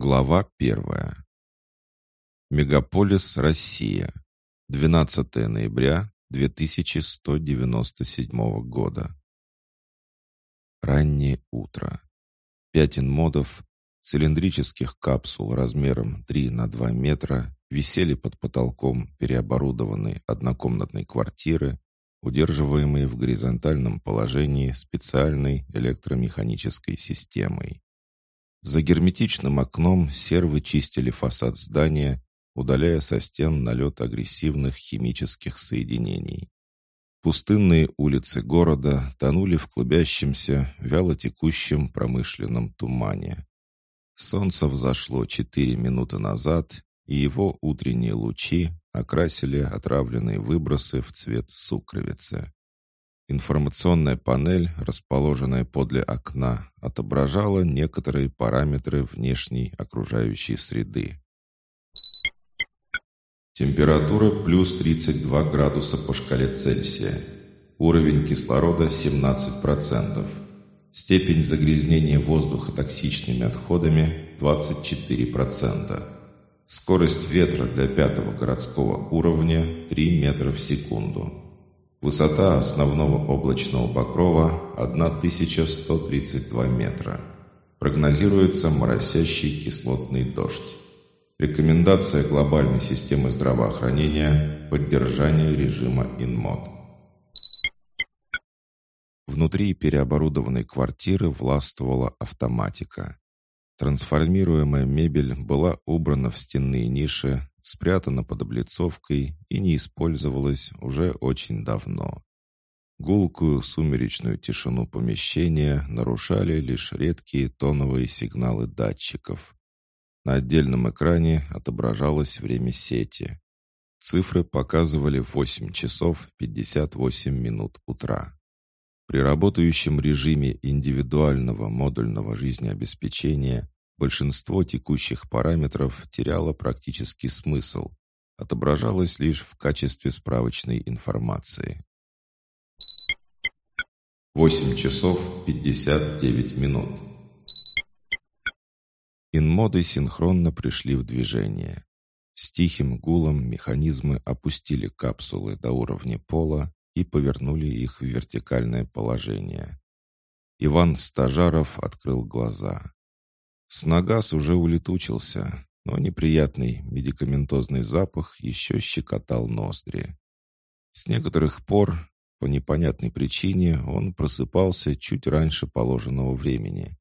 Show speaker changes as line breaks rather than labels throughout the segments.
Глава первая. Мегаполис Россия. 12 ноября 2197 года. Раннее утро. Пять инмодов, цилиндрических капсул размером 3 на 2 метра, висели под потолком переоборудованной однокомнатной квартиры, удерживаемые в горизонтальном положении специальной электромеханической системой. За герметичным окном сервы чистили фасад здания, удаляя со стен налет агрессивных химических соединений. Пустынные улицы города тонули в клубящемся, вяло текущем промышленном тумане. Солнце взошло четыре минуты назад, и его утренние лучи окрасили отравленные выбросы в цвет сукровицы. Информационная панель, расположенная подле окна, отображала некоторые параметры внешней окружающей среды. Температура плюс 32 градуса по шкале Цельсия. Уровень кислорода 17%. Степень загрязнения воздуха токсичными отходами 24%. Скорость ветра для пятого городского уровня 3 метра в секунду. Высота основного облачного покрова 1132 метра. Прогнозируется моросящий кислотный дождь. Рекомендация глобальной системы здравоохранения – поддержание режима InMod. Внутри переоборудованной квартиры властвовала автоматика. Трансформируемая мебель была убрана в стенные ниши, спрятана под облицовкой и не использовалась уже очень давно. Гулкую сумеречную тишину помещения нарушали лишь редкие тоновые сигналы датчиков. На отдельном экране отображалось время сети. Цифры показывали 8 часов 58 минут утра. При работающем режиме индивидуального модульного жизнеобеспечения Большинство текущих параметров теряло практически смысл, отображалось лишь в качестве справочной информации. 8 часов 59 минут. Инмоды синхронно пришли в движение. С тихим гулом механизмы опустили капсулы до уровня пола и повернули их в вертикальное положение. Иван Стажаров открыл глаза. Снагаз уже улетучился, но неприятный медикаментозный запах еще щекотал ноздри. С некоторых пор, по непонятной причине, он просыпался чуть раньше положенного времени.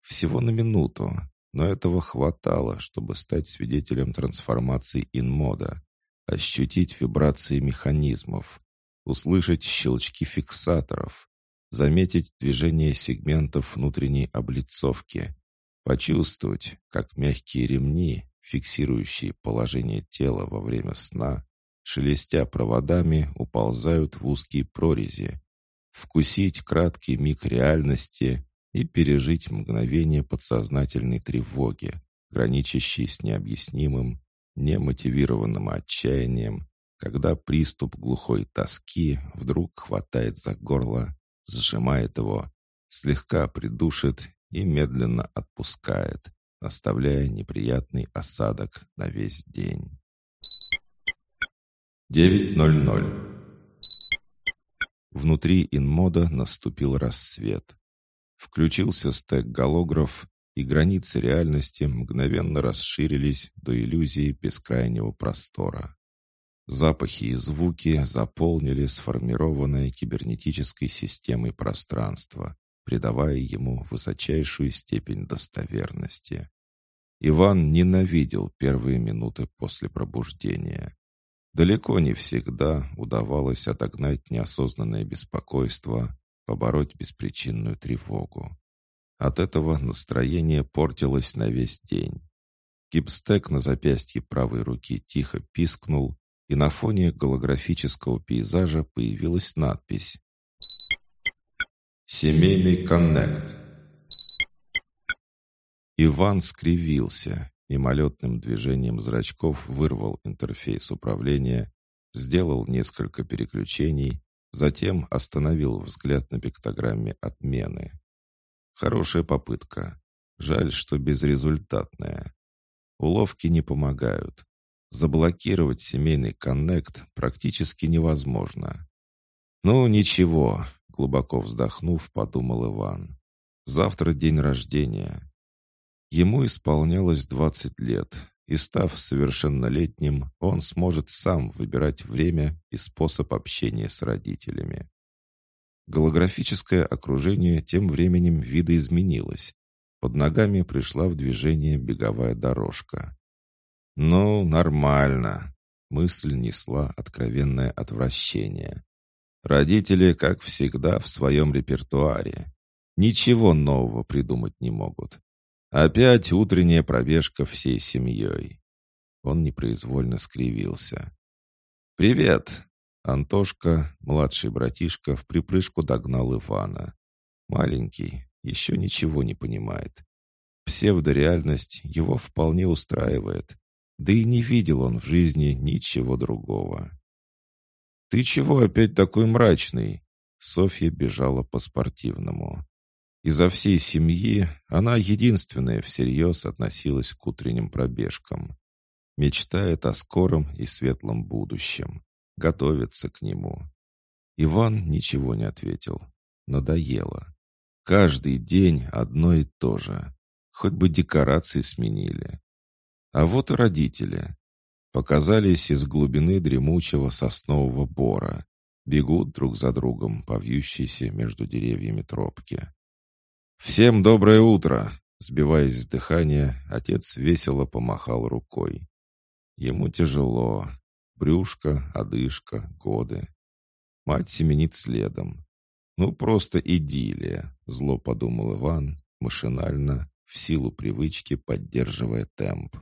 Всего на минуту, но этого хватало, чтобы стать свидетелем трансформации инмода, ощутить вибрации механизмов, услышать щелчки фиксаторов, заметить движение сегментов внутренней облицовки, Почувствовать, как мягкие ремни, фиксирующие положение тела во время сна, шелестя проводами, уползают в узкие прорези. Вкусить краткий миг реальности и пережить мгновение подсознательной тревоги, граничащей с необъяснимым, немотивированным отчаянием, когда приступ глухой тоски вдруг хватает за горло, сжимает его, слегка придушит и медленно отпускает, оставляя неприятный осадок на весь день. 9.00 Внутри инмода наступил рассвет. Включился стек-голограф, и границы реальности мгновенно расширились до иллюзии бескрайнего простора. Запахи и звуки заполнили сформированное кибернетической системой пространство, придавая ему высочайшую степень достоверности. Иван ненавидел первые минуты после пробуждения. Далеко не всегда удавалось отогнать неосознанное беспокойство, побороть беспричинную тревогу. От этого настроение портилось на весь день. Гипстек на запястье правой руки тихо пискнул, и на фоне голографического пейзажа появилась надпись Семейный коннект. Иван скривился, мимолетным движением зрачков вырвал интерфейс управления, сделал несколько переключений, затем остановил взгляд на пиктограмме отмены. Хорошая попытка. Жаль, что безрезультатная. Уловки не помогают. Заблокировать семейный коннект практически невозможно. «Ну, ничего», — глубоко вздохнув, подумал Иван. «Завтра день рождения». Ему исполнялось 20 лет, и став совершеннолетним, он сможет сам выбирать время и способ общения с родителями. Голографическое окружение тем временем видоизменилось. Под ногами пришла в движение беговая дорожка. «Ну, нормально», — мысль несла откровенное отвращение. Родители, как всегда, в своем репертуаре. Ничего нового придумать не могут. Опять утренняя пробежка всей семьей. Он непроизвольно скривился. «Привет!» Антошка, младший братишка, в припрыжку догнал Ивана. Маленький, еще ничего не понимает. Псевдореальность его вполне устраивает. Да и не видел он в жизни ничего другого. «Ты чего опять такой мрачный?» Софья бежала по-спортивному. Изо всей семьи она единственная всерьез относилась к утренним пробежкам. Мечтает о скором и светлом будущем. Готовится к нему. Иван ничего не ответил. Надоело. Каждый день одно и то же. Хоть бы декорации сменили. А вот и родители. Показались из глубины дремучего соснового бора. Бегут друг за другом по вьющейся между деревьями тропки. «Всем доброе утро!» Сбиваясь с дыхания, отец весело помахал рукой. Ему тяжело. Брюшко, одышка, годы. Мать семенит следом. «Ну, просто идиллия», — зло подумал Иван, машинально, в силу привычки поддерживая темп.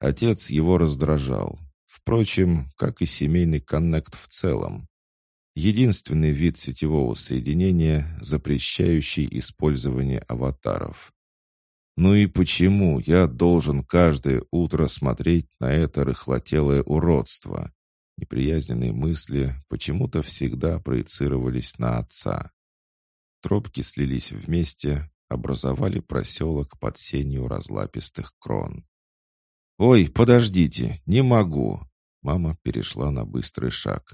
Отец его раздражал. Впрочем, как и семейный коннект в целом. Единственный вид сетевого соединения, запрещающий использование аватаров. Ну и почему я должен каждое утро смотреть на это рыхлотелое уродство? Неприязненные мысли почему-то всегда проецировались на отца. Тропки слились вместе, образовали проселок под сенью разлапистых крон. «Ой, подождите, не могу!» Мама перешла на быстрый шаг.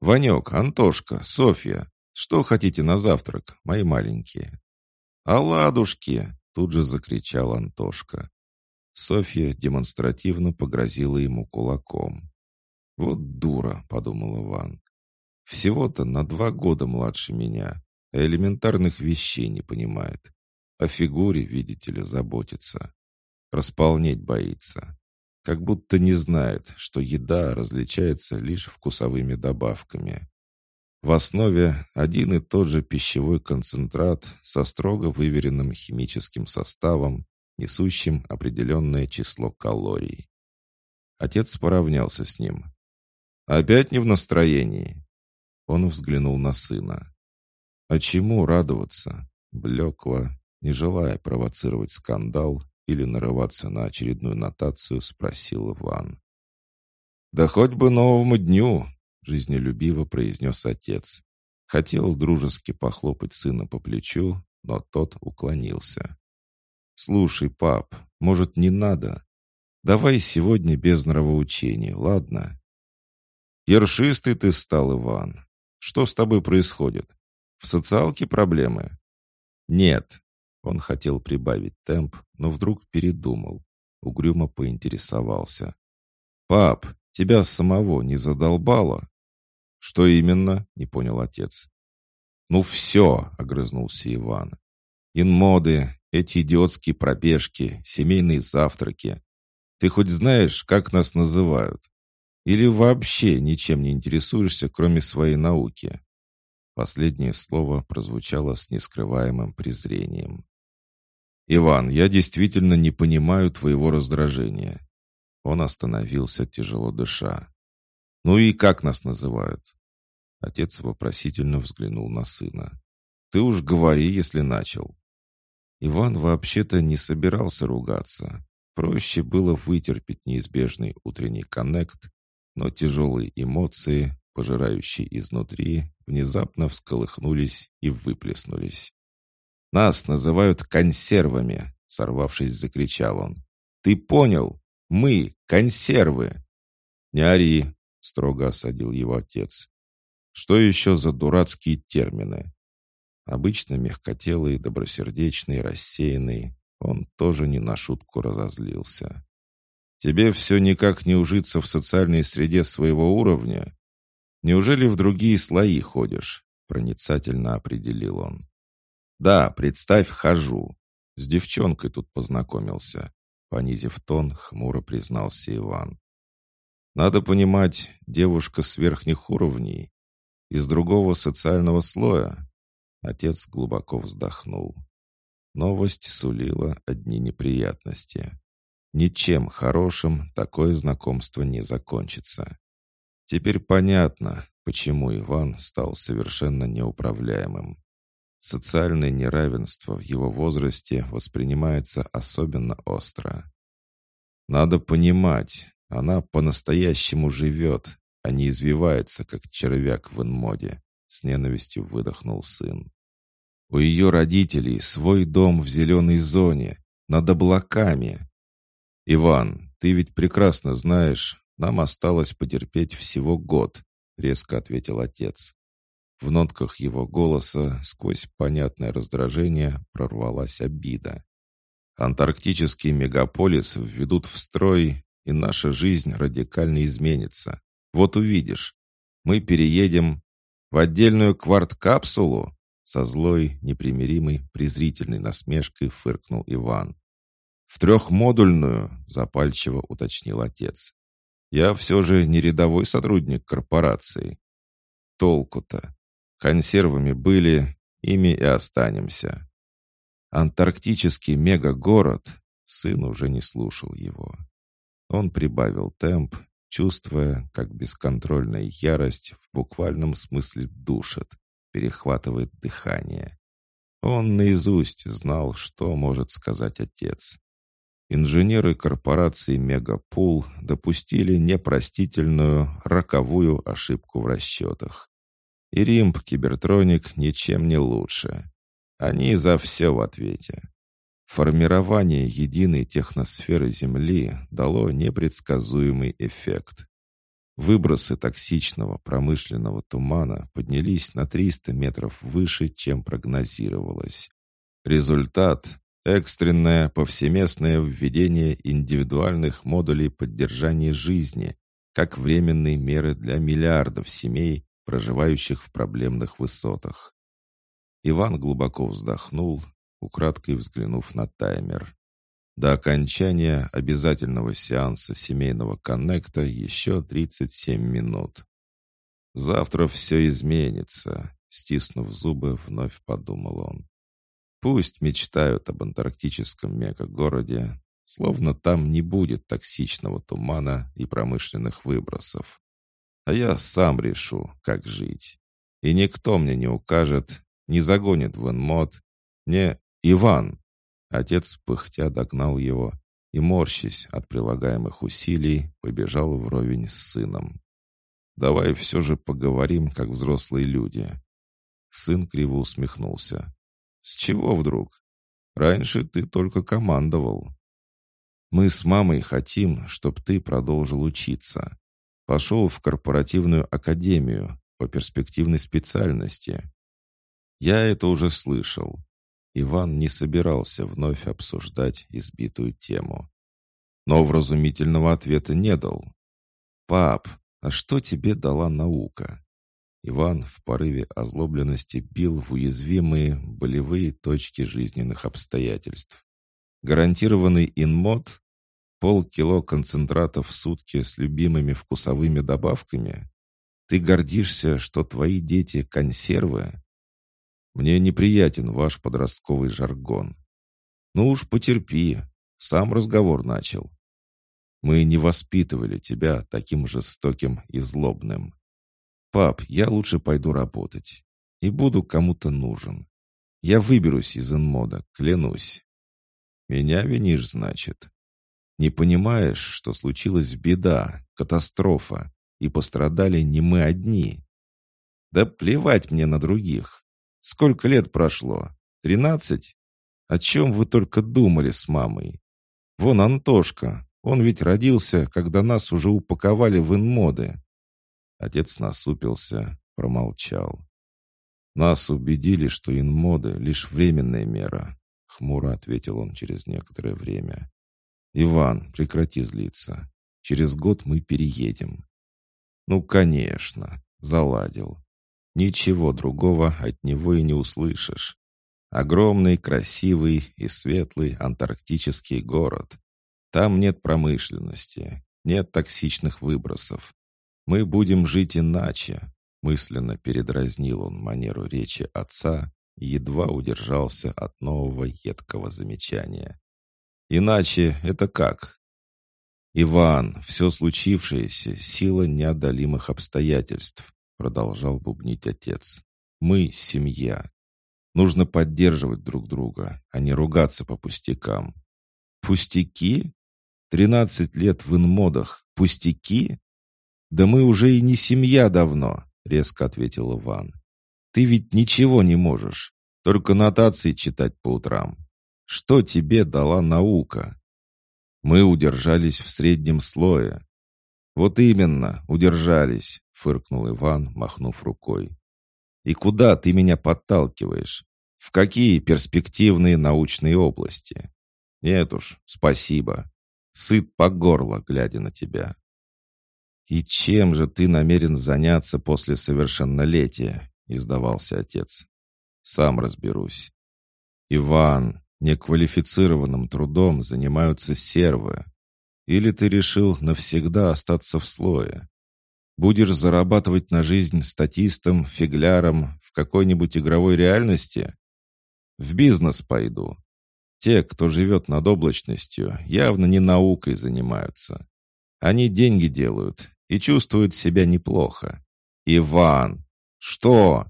«Ванек, Антошка, Софья, что хотите на завтрак, мои маленькие?» «Оладушки!» — тут же закричал Антошка. Софья демонстративно погрозила ему кулаком. «Вот дура», — подумал Иван. «Всего-то на два года младше меня, а элементарных вещей не понимает. О фигуре, видите ли, заботится. Располнеть боится как будто не знает, что еда различается лишь вкусовыми добавками. В основе один и тот же пищевой концентрат со строго выверенным химическим составом, несущим определенное число калорий. Отец поравнялся с ним. «Опять не в настроении?» Он взглянул на сына. «А чему радоваться?» Блекло, не желая провоцировать скандал, или нарываться на очередную нотацию, спросил Иван. «Да хоть бы новому дню!» — жизнелюбиво произнес отец. Хотел дружески похлопать сына по плечу, но тот уклонился. «Слушай, пап, может, не надо? Давай сегодня без нравоучений, ладно?» «Ершистый ты стал, Иван. Что с тобой происходит? В социалке проблемы?» «Нет, он хотел прибавить темп, но вдруг передумал. Угрюмо поинтересовался. «Пап, тебя самого не задолбало?» «Что именно?» — не понял отец. «Ну все!» — огрызнулся Иван. «Инмоды, эти идиотские пробежки, семейные завтраки. Ты хоть знаешь, как нас называют? Или вообще ничем не интересуешься, кроме своей науки?» Последнее слово прозвучало с нескрываемым презрением. «Иван, я действительно не понимаю твоего раздражения». Он остановился, тяжело дыша. «Ну и как нас называют?» Отец вопросительно взглянул на сына. «Ты уж говори, если начал». Иван вообще-то не собирался ругаться. Проще было вытерпеть неизбежный утренний коннект, но тяжелые эмоции, пожирающие изнутри, внезапно всколыхнулись и выплеснулись. «Нас называют консервами!» — сорвавшись, закричал он. «Ты понял? Мы — консервы!» «Не ори!» — строго осадил его отец. «Что еще за дурацкие термины?» Обычно мягкотелый, добросердечный, рассеянный, он тоже не на шутку разозлился. «Тебе все никак не ужиться в социальной среде своего уровня? Неужели в другие слои ходишь?» Проницательно определил он. «Да, представь, хожу. С девчонкой тут познакомился», понизив тон, хмуро признался Иван. «Надо понимать, девушка с верхних уровней, из другого социального слоя». Отец глубоко вздохнул. Новость сулила одни неприятности. Ничем хорошим такое знакомство не закончится. Теперь понятно, почему Иван стал совершенно неуправляемым. Социальное неравенство в его возрасте воспринимается особенно остро. Надо понимать, она по-настоящему живет, а не извивается, как червяк в инмоде, с ненавистью выдохнул сын. У ее родителей свой дом в зеленой зоне, над облаками. Иван, ты ведь прекрасно знаешь, нам осталось потерпеть всего год, резко ответил отец. В нотках его голоса сквозь понятное раздражение прорвалась обида. Антарктический мегаполис введут в строй, и наша жизнь радикально изменится. Вот увидишь. Мы переедем в отдельную кварт-капсулу. Со злой, непримиримой, презрительной насмешкой фыркнул Иван. «В трехмодульную», — запальчиво уточнил отец. «Я все же не рядовой сотрудник корпорации». «Толку-то? Консервами были, ими и останемся. Антарктический мегагород, сын уже не слушал его. Он прибавил темп, чувствуя, как бесконтрольная ярость в буквальном смысле душит, перехватывает дыхание. Он наизусть знал, что может сказать отец. Инженеры корпорации «Мегапул» допустили непростительную, роковую ошибку в расчетах. И Римб Кибертроник ничем не лучше. Они за все в ответе. Формирование единой техносферы Земли дало непредсказуемый эффект. Выбросы токсичного промышленного тумана поднялись на 300 метров выше, чем прогнозировалось. Результат – экстренное повсеместное введение индивидуальных модулей поддержания жизни как временные меры для миллиардов семей, проживающих в проблемных высотах. Иван глубоко вздохнул, украдкой взглянув на таймер. До окончания обязательного сеанса семейного коннекта еще 37 минут. Завтра все изменится, стиснув зубы, вновь подумал он. Пусть мечтают об антарктическом мегагороде, словно там не будет токсичного тумана и промышленных выбросов а я сам решу, как жить. И никто мне не укажет, не загонит в инмод. Не Иван. Отец пыхтя догнал его и, морщись от прилагаемых усилий, побежал вровень с сыном. «Давай все же поговорим, как взрослые люди». Сын криво усмехнулся. «С чего вдруг? Раньше ты только командовал. Мы с мамой хотим, чтобы ты продолжил учиться. Пошел в корпоративную академию по перспективной специальности. Я это уже слышал. Иван не собирался вновь обсуждать избитую тему. Но вразумительного ответа не дал. «Пап, а что тебе дала наука?» Иван в порыве озлобленности бил в уязвимые болевые точки жизненных обстоятельств. Гарантированный инмод Полкило концентрата в сутки с любимыми вкусовыми добавками? Ты гордишься, что твои дети консервы? Мне неприятен ваш подростковый жаргон. Ну уж потерпи, сам разговор начал. Мы не воспитывали тебя таким жестоким и злобным. Пап, я лучше пойду работать. И буду кому-то нужен. Я выберусь из инмода, клянусь. Меня винишь, значит. Не понимаешь, что случилась беда, катастрофа, и пострадали не мы одни? Да плевать мне на других. Сколько лет прошло? Тринадцать? О чем вы только думали с мамой? Вон Антошка, Он ведь родился, когда нас уже упаковали в инмоды». Отец насупился, промолчал. «Нас убедили, что инмоды — лишь временная мера», — хмуро ответил он через некоторое время. «Иван, прекрати злиться. Через год мы переедем». «Ну, конечно», — заладил. «Ничего другого от него и не услышишь. Огромный, красивый и светлый антарктический город. Там нет промышленности, нет токсичных выбросов. Мы будем жить иначе, мысленно передразнил он манеру речи отца и едва удержался от нового едкого замечания. Иначе это как? Иван, все случившееся — сила неодолимых обстоятельств, продолжал бубнить отец. Мы — семья. Нужно поддерживать друг друга, а не ругаться по пустякам. Пустяки? Тринадцать лет в инмодах. Пустяки? Да мы уже и не семья давно, резко ответил Иван. Ты ведь ничего не можешь, только нотации читать по утрам. Что тебе дала наука? Мы удержались в среднем слое. Вот именно, удержались, фыркнул Иван, махнув рукой. И куда ты меня подталкиваешь? В какие перспективные научные области? Нет уж, спасибо. Сыт по горло, глядя на тебя. «И чем же ты намерен заняться после совершеннолетия?» — издавался отец. «Сам разберусь». «Иван, неквалифицированным трудом занимаются сервы. Или ты решил навсегда остаться в слое? Будешь зарабатывать на жизнь статистом, фигляром в какой-нибудь игровой реальности? В бизнес пойду. Те, кто живет над облачностью, явно не наукой занимаются. Они деньги делают и чувствуют себя неплохо. Иван! Что?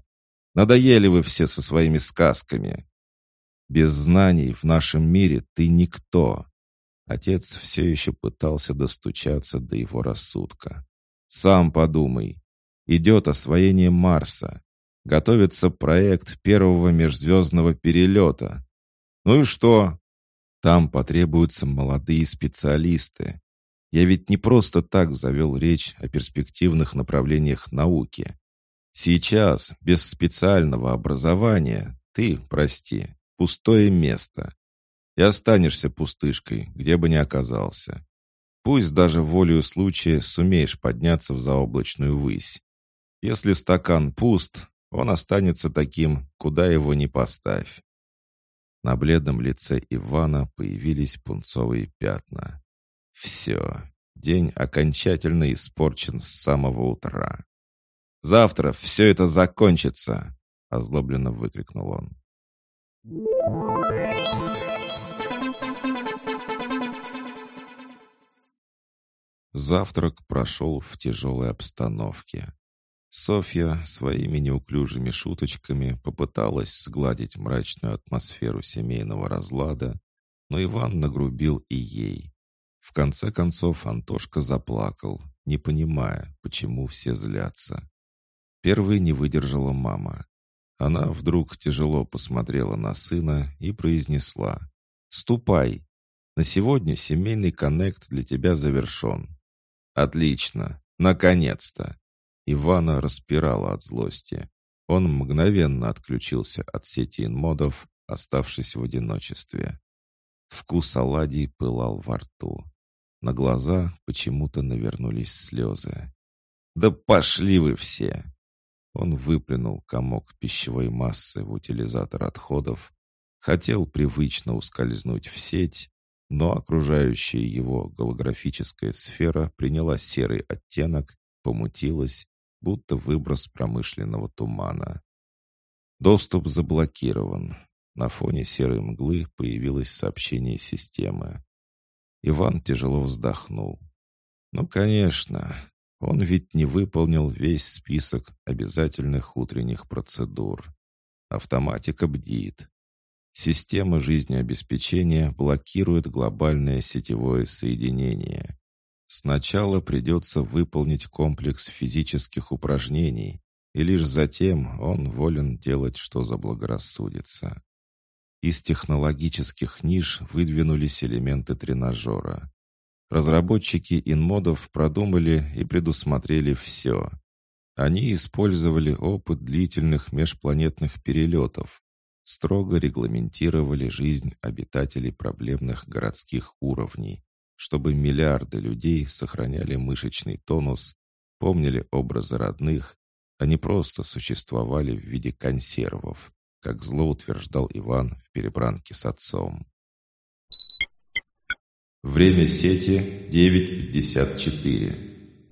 Надоели вы все со своими сказками. Без знаний в нашем мире ты никто. Отец все еще пытался достучаться до его рассудка. Сам подумай. Идет освоение Марса. Готовится проект первого межзвездного перелета. Ну и что? Там потребуются молодые специалисты. Я ведь не просто так завел речь о перспективных направлениях науки. Сейчас, без специального образования, ты, прости, пустое место. И останешься пустышкой, где бы ни оказался. Пусть даже волею случая сумеешь подняться в заоблачную высь. Если стакан пуст, он останется таким, куда его ни поставь. На бледном лице Ивана появились пунцовые пятна. Все, день окончательно испорчен с самого утра. «Завтра все это закончится!» — озлобленно выкрикнул он. Завтрак прошел в тяжелой обстановке. Софья своими неуклюжими шуточками попыталась сгладить мрачную атмосферу семейного разлада, но Иван нагрубил и ей. В конце концов Антошка заплакал, не понимая, почему все злятся. Первой не выдержала мама. Она вдруг тяжело посмотрела на сына и произнесла «Ступай! На сегодня семейный коннект для тебя завершен». «Отлично! Наконец-то!» Ивана распирала от злости. Он мгновенно отключился от сети инмодов, оставшись в одиночестве. Вкус оладий пылал во рту. На глаза почему-то навернулись слезы. «Да пошли вы все!» Он выплюнул комок пищевой массы в утилизатор отходов, хотел привычно ускользнуть в сеть, но окружающая его голографическая сфера приняла серый оттенок, помутилась, будто выброс промышленного тумана. Доступ заблокирован. На фоне серой мглы появилось сообщение системы. Иван тяжело вздохнул. «Ну, конечно, он ведь не выполнил весь список обязательных утренних процедур. Автоматика бдит. Система жизнеобеспечения блокирует глобальное сетевое соединение. Сначала придется выполнить комплекс физических упражнений, и лишь затем он волен делать, что заблагорассудится. Из технологических ниш выдвинулись элементы тренажера. Разработчики инмодов продумали и предусмотрели все. Они использовали опыт длительных межпланетных перелетов, строго регламентировали жизнь обитателей проблемных городских уровней, чтобы миллиарды людей сохраняли мышечный тонус, помнили образы родных, а не просто существовали в виде консервов, как зло утверждал Иван в перебранке с отцом. Время сети 9.54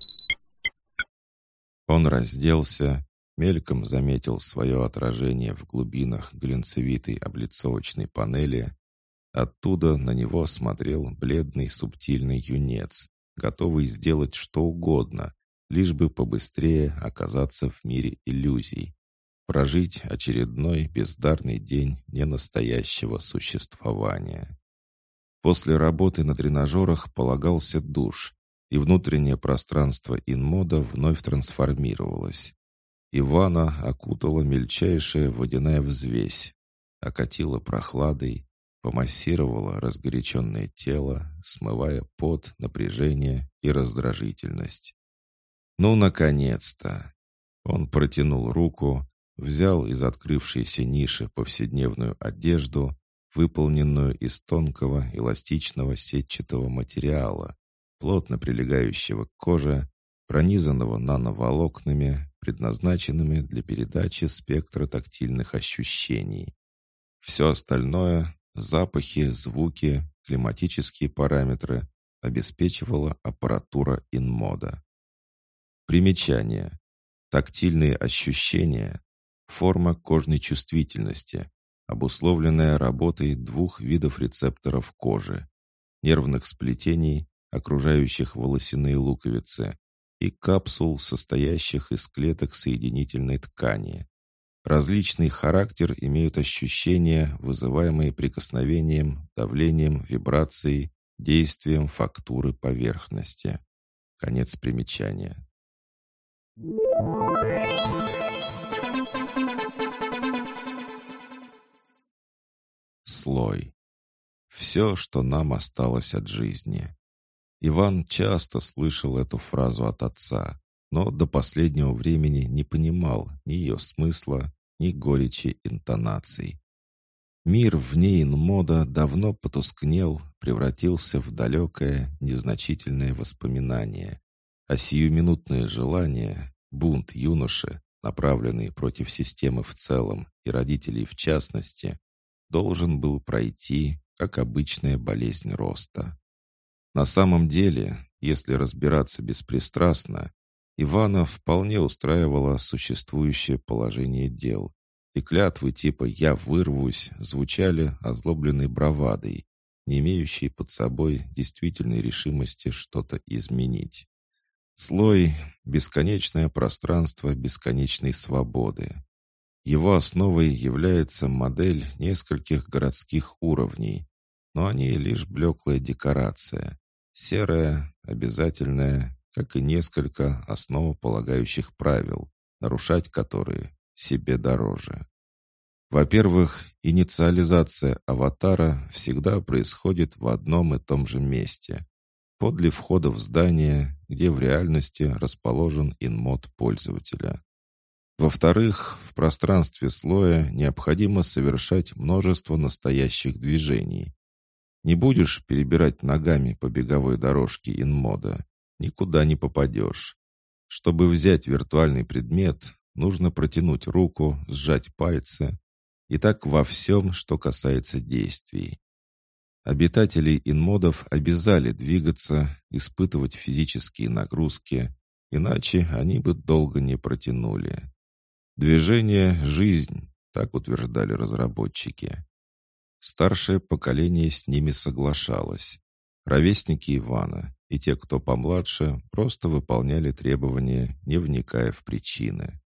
Он разделся, мельком заметил свое отражение в глубинах глинцевитой облицовочной панели. Оттуда на него смотрел бледный субтильный юнец, готовый сделать что угодно, лишь бы побыстрее оказаться в мире иллюзий, прожить очередной бездарный день ненастоящего существования. После работы на тренажерах полагался душ, и внутреннее пространство инмода вновь трансформировалось. Ивана окутала мельчайшая водяная взвесь, окатила прохладой, помассировала разгоряченное тело, смывая пот, напряжение и раздражительность. Ну, наконец-то! Он протянул руку, взял из открывшейся ниши повседневную одежду, выполненную из тонкого эластичного сетчатого материала, плотно прилегающего к коже, пронизанного нановолокнами, предназначенными для передачи спектра тактильных ощущений. Все остальное — запахи, звуки, климатические параметры — обеспечивала аппаратура инмода. Примечание. Тактильные ощущения – форма кожной чувствительности, обусловленная работой двух видов рецепторов кожи – нервных сплетений, окружающих волосяные луковицы, и капсул, состоящих из клеток соединительной ткани. Различный характер имеют ощущения, вызываемые прикосновением, давлением, вибрацией, действием фактуры поверхности. Конец примечания. Слой. Все, что нам осталось от жизни. Иван часто слышал эту фразу от отца, но до последнего времени не понимал ни ее смысла, ни горечи интонаций. Мир вне инмода давно потускнел, превратился в далекое, незначительное воспоминание, а сиюминутное желание, бунт юноши, направленный против системы в целом и родителей в частности, должен был пройти, как обычная болезнь роста. На самом деле, если разбираться беспристрастно, Ивана вполне устраивало существующее положение дел, и клятвы типа «я вырвусь» звучали озлобленной бравадой, не имеющей под собой действительной решимости что-то изменить. Слой — бесконечное пространство бесконечной свободы. Его основой является модель нескольких городских уровней, но они лишь блеклая декорация, серая, обязательная, как и несколько основополагающих правил, нарушать которые себе дороже. Во-первых, инициализация аватара всегда происходит в одном и том же месте, подле входа в здание, где в реальности расположен инмод пользователя. Во-вторых, в пространстве слоя необходимо совершать множество настоящих движений. Не будешь перебирать ногами по беговой дорожке инмода, никуда не попадешь. Чтобы взять виртуальный предмет, нужно протянуть руку, сжать пальцы. И так во всем, что касается действий. Обитателей инмодов обязали двигаться, испытывать физические нагрузки, иначе они бы долго не протянули. Движение — жизнь, так утверждали разработчики. Старшее поколение с ними соглашалось. Ровесники Ивана и те, кто помладше, просто выполняли требования, не вникая в причины.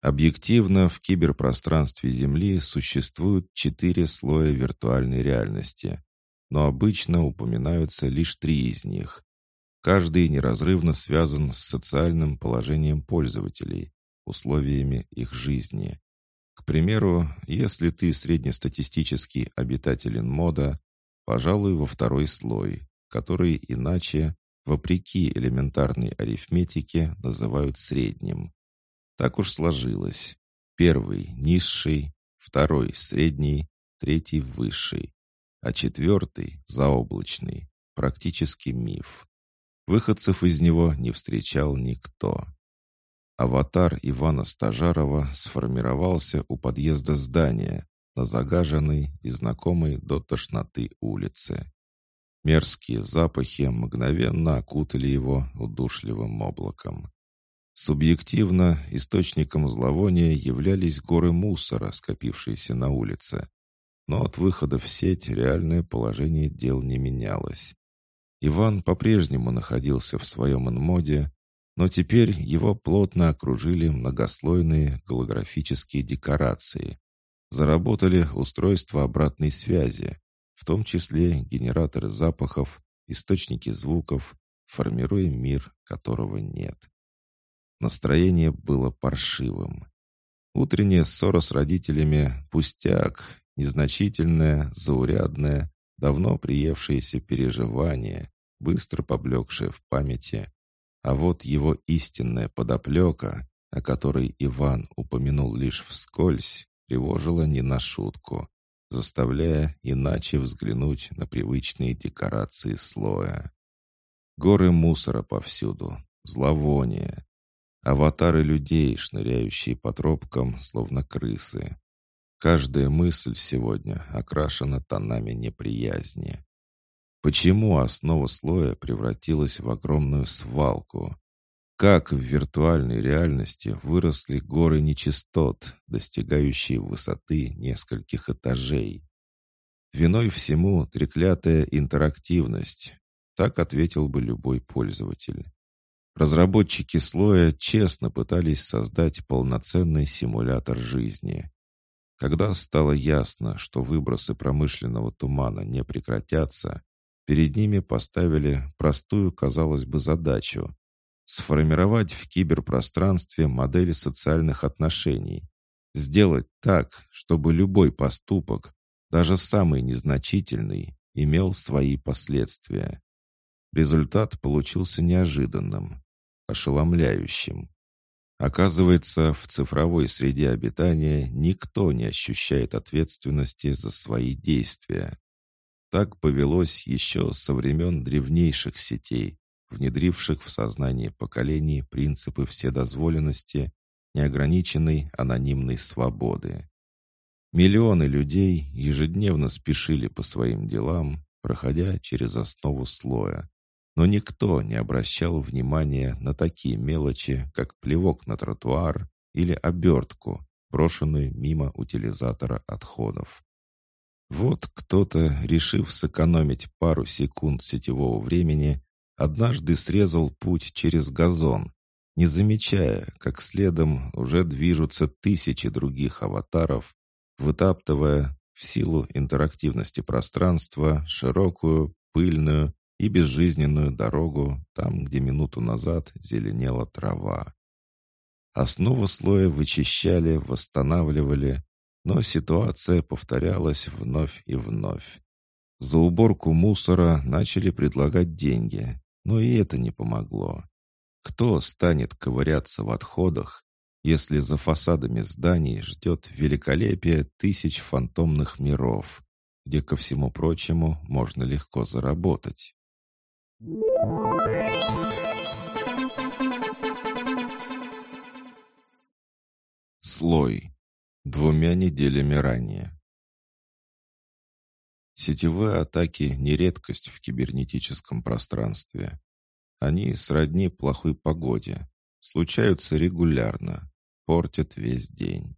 Объективно, в киберпространстве Земли существуют четыре слоя виртуальной реальности, но обычно упоминаются лишь три из них. Каждый неразрывно связан с социальным положением пользователей, условиями их жизни. К примеру, если ты среднестатистический обитатель мода, пожалуй, во второй слой, который иначе, вопреки элементарной арифметике, называют средним. Так уж сложилось. Первый — низший, второй — средний, третий — высший, а четвертый — заоблачный, практически миф. Выходцев из него не встречал никто. Аватар Ивана Стажарова сформировался у подъезда здания на загаженной и знакомой до тошноты улице. Мерзкие запахи мгновенно окутали его удушливым облаком. Субъективно источником зловония являлись горы мусора, скопившиеся на улице. Но от выхода в сеть реальное положение дел не менялось. Иван по-прежнему находился в своем инмоде, но теперь его плотно окружили многослойные голографические декорации. Заработали устройства обратной связи, в том числе генераторы запахов, источники звуков, формируя мир, которого нет. Настроение было паршивым. Утренняя ссора с родителями — пустяк, незначительное, заурядное, давно приевшееся переживание, быстро поблекшее в памяти. А вот его истинная подоплека, о которой Иван упомянул лишь вскользь, тревожила не на шутку, заставляя иначе взглянуть на привычные декорации слоя. Горы мусора повсюду, зловоние, аватары людей, шныряющие по тропкам, словно крысы. Каждая мысль сегодня окрашена тонами неприязни. Почему основа слоя превратилась в огромную свалку? Как в виртуальной реальности выросли горы нечистот, достигающие высоты нескольких этажей? Виной всему треклятая интерактивность. Так ответил бы любой пользователь. Разработчики слоя честно пытались создать полноценный симулятор жизни. Когда стало ясно, что выбросы промышленного тумана не прекратятся, Перед ними поставили простую, казалось бы, задачу — сформировать в киберпространстве модели социальных отношений, сделать так, чтобы любой поступок, даже самый незначительный, имел свои последствия. Результат получился неожиданным, ошеломляющим. Оказывается, в цифровой среде обитания никто не ощущает ответственности за свои действия. Так повелось еще со времен древнейших сетей, внедривших в сознание поколений принципы вседозволенности, неограниченной анонимной свободы. Миллионы людей ежедневно спешили по своим делам, проходя через основу слоя. Но никто не обращал внимания на такие мелочи, как плевок на тротуар или обертку, брошенную мимо утилизатора отходов. Вот кто-то, решив сэкономить пару секунд сетевого времени, однажды срезал путь через газон, не замечая, как следом уже движутся тысячи других аватаров, вытаптывая в силу интерактивности пространства широкую, пыльную и безжизненную дорогу там, где минуту назад зеленела трава. Основу слоя вычищали, восстанавливали, но ситуация повторялась вновь и вновь. За уборку мусора начали предлагать деньги, но и это не помогло. Кто станет ковыряться в отходах, если за фасадами зданий ждет великолепие тысяч фантомных миров, где, ко всему прочему, можно легко заработать? Слой двумя неделями ранее. Сетевые атаки не редкость в кибернетическом пространстве. Они сродни плохой погоде, случаются регулярно, портят весь день.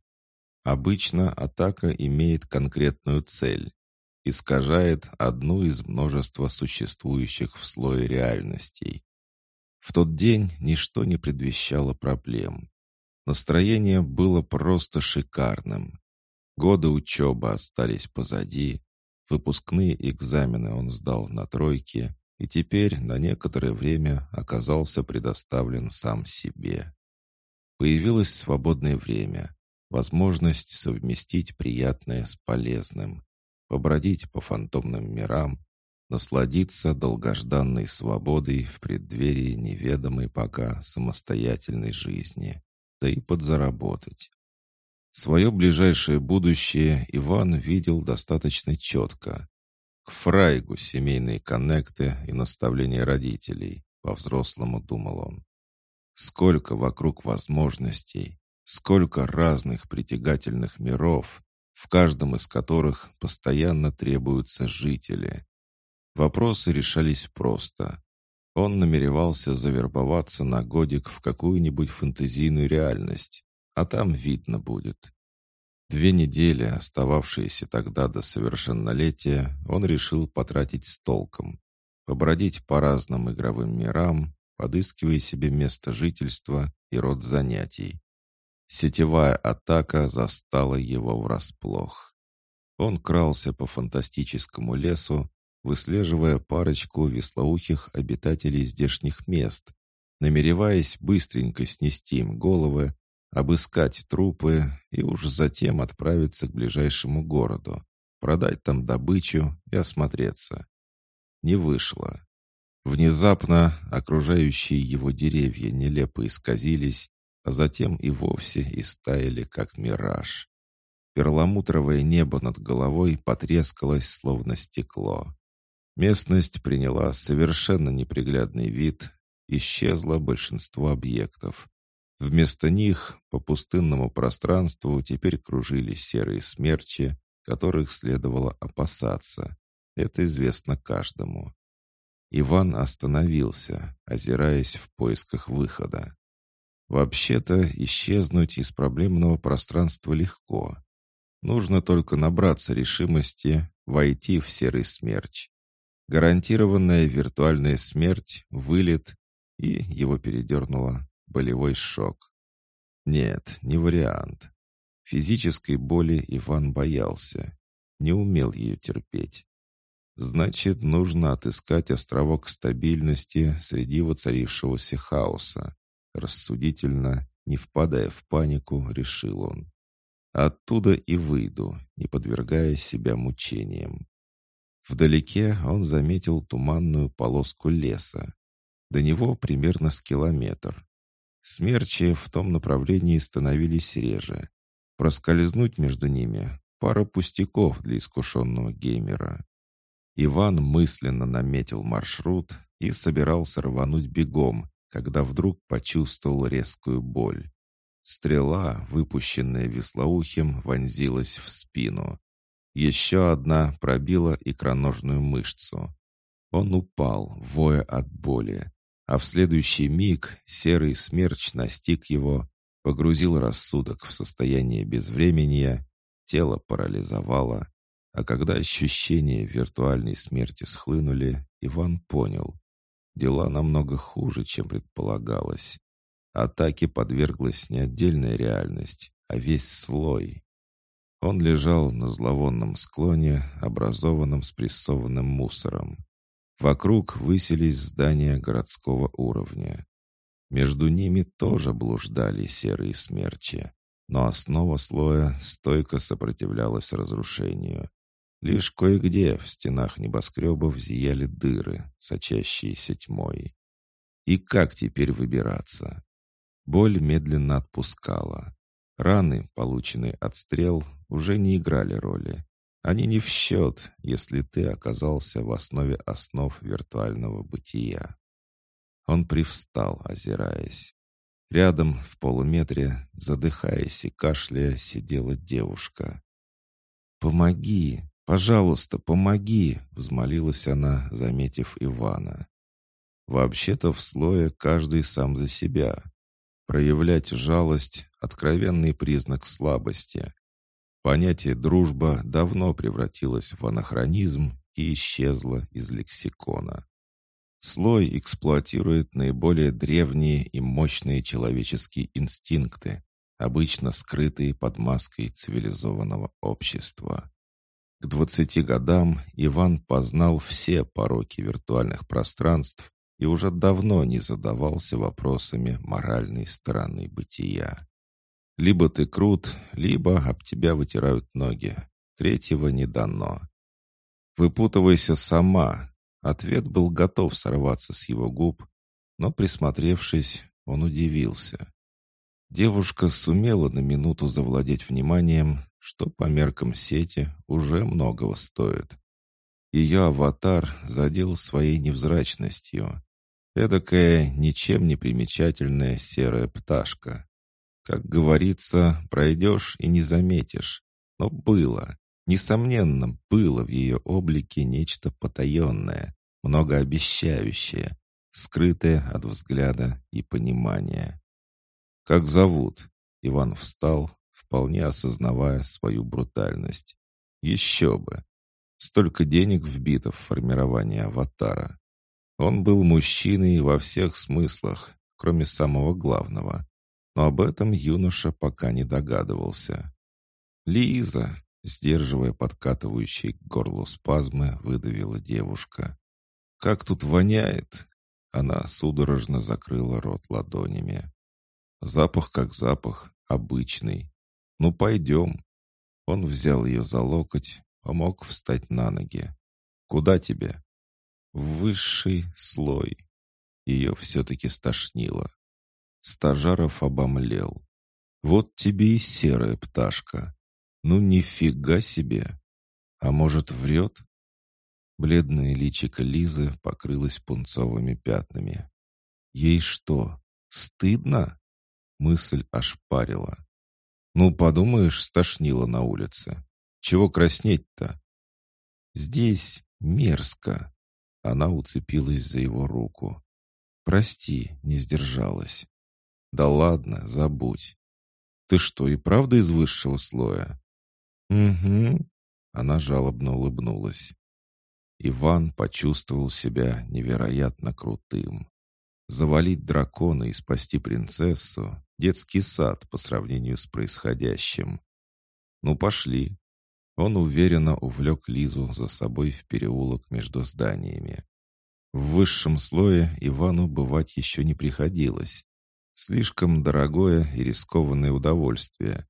Обычно атака имеет конкретную цель, искажает одну из множества существующих в слое реальностей. В тот день ничто не предвещало проблем. Настроение было просто шикарным. Годы учебы остались позади. Выпускные экзамены он сдал на тройке и теперь на некоторое время оказался предоставлен сам себе. Появилось свободное время, возможность совместить приятное с полезным, побродить по фантомным мирам, насладиться долгожданной свободой в преддверии неведомой пока самостоятельной жизни, да и подзаработать. Свое ближайшее будущее Иван видел достаточно четко. К фрайгу семейные коннекты и наставления родителей, по-взрослому думал он. Сколько вокруг возможностей, сколько разных притягательных миров, в каждом из которых постоянно требуются жители. Вопросы решались просто. Он намеревался завербоваться на годик в какую-нибудь фантазийную реальность, а там видно будет. Две недели, остававшиеся тогда до совершеннолетия, он решил потратить с толком. Побродить по разным игровым мирам, подыскивая себе место жительства и род занятий. Сетевая атака застала его врасплох. Он крался по фантастическому лесу, выслеживая парочку веслоухих обитателей здешних мест, намереваясь быстренько снести им головы, обыскать трупы и уж затем отправиться к ближайшему городу, продать там добычу и осмотреться. Не вышло. Внезапно окружающие его деревья нелепо исказились, а затем и вовсе истаяли, как мираж. Перламутровое небо над головой потрескалось, словно стекло. Местность приняла совершенно неприглядный вид, исчезло большинство объектов. Вместо них по пустынному пространству теперь кружили серые смерчи, которых следовало опасаться. Это известно каждому. Иван остановился, озираясь в поисках выхода. Вообще-то исчезнуть из проблемного пространства легко. Нужно только набраться решимости войти в серый смерч. Гарантированная виртуальная смерть, вылет, и его передернуло болевой шок. Нет, не вариант. Физической боли Иван боялся, не умел ее терпеть. Значит, нужно отыскать островок стабильности среди воцарившегося хаоса. Рассудительно, не впадая в панику, решил он. Оттуда и выйду, не подвергая себя мучениям. Вдалеке он заметил туманную полоску леса. До него примерно с километр. Смерчи в том направлении становились реже. Проскользнуть между ними — пара пустяков для искушенного геймера. Иван мысленно наметил маршрут и собирался рвануть бегом, когда вдруг почувствовал резкую боль. Стрела, выпущенная веслоухим, вонзилась в спину. Еще одна пробила икроножную мышцу. Он упал, воя от боли, а в следующий миг серый смерч настиг его, погрузил рассудок в состояние безвременья, тело парализовало, а когда ощущения виртуальной смерти схлынули, Иван понял. Дела намного хуже, чем предполагалось. Атаке подверглась не отдельная реальность, а весь слой. Он лежал на зловонном склоне, образованном спрессованным мусором. Вокруг высились здания городского уровня. Между ними тоже блуждали серые смерчи, но основа слоя стойко сопротивлялась разрушению. Лишь кое-где в стенах небоскребов зияли дыры, сочащиеся тьмой. И как теперь выбираться? Боль медленно отпускала. Раны, полученные от стрел, уже не играли роли. Они не в счет, если ты оказался в основе основ виртуального бытия. Он привстал, озираясь. Рядом, в полуметре, задыхаясь и кашляя, сидела девушка. «Помоги! Пожалуйста, помоги!» — взмолилась она, заметив Ивана. Вообще-то в слое каждый сам за себя. Проявлять жалость — откровенный признак слабости. Понятие «дружба» давно превратилось в анахронизм и исчезло из лексикона. Слой эксплуатирует наиболее древние и мощные человеческие инстинкты, обычно скрытые под маской цивилизованного общества. К двадцати годам Иван познал все пороки виртуальных пространств и уже давно не задавался вопросами моральной стороны бытия. Либо ты крут, либо об тебя вытирают ноги. Третьего не дано. Выпутывайся сама, Ответ был готов сорваться с его губ, но, присмотревшись, он удивился. Девушка сумела на минуту завладеть вниманием, что по меркам сети уже многого стоит. Ее аватар задел своей невзрачностью. Эдакая ничем не примечательная серая пташка. Как говорится, пройдешь и не заметишь. Но было, несомненно, было в ее облике нечто потаенное, многообещающее, скрытое от взгляда и понимания. «Как зовут?» Иван встал, вполне осознавая свою брутальность. «Еще бы! Столько денег вбито в формирование аватара. Он был мужчиной во всех смыслах, кроме самого главного. Но об этом юноша пока не догадывался. «Лиза!» — сдерживая подкатывающие к горлу спазмы, выдавила девушка. «Как тут воняет!» Она судорожно закрыла рот ладонями. Запах как запах, обычный. «Ну, пойдем». Он взял ее за локоть, помог встать на ноги. «Куда тебе?» «В высший слой». Ее все-таки стошнило. Стажаров обомлел. «Вот тебе и серая пташка. Ну, нифига себе! А может, врет?» Бледное личико Лизы покрылось пунцовыми пятнами. «Ей что, стыдно?» Мысль ошпарила. «Ну, подумаешь, стошнило на улице. Чего краснеть-то?» «Здесь мерзко». Она уцепилась за его руку. «Прости, не сдержалась». «Да ладно, забудь. Ты что, и правда из высшего слоя?» «Угу». Она жалобно улыбнулась. Иван почувствовал себя невероятно крутым. Завалить дракона и спасти принцессу — детский сад по сравнению с происходящим. «Ну, пошли». Он уверенно увлек Лизу за собой в переулок между зданиями. В высшем слое Ивану бывать еще не приходилось, Слишком дорогое и рискованное удовольствие.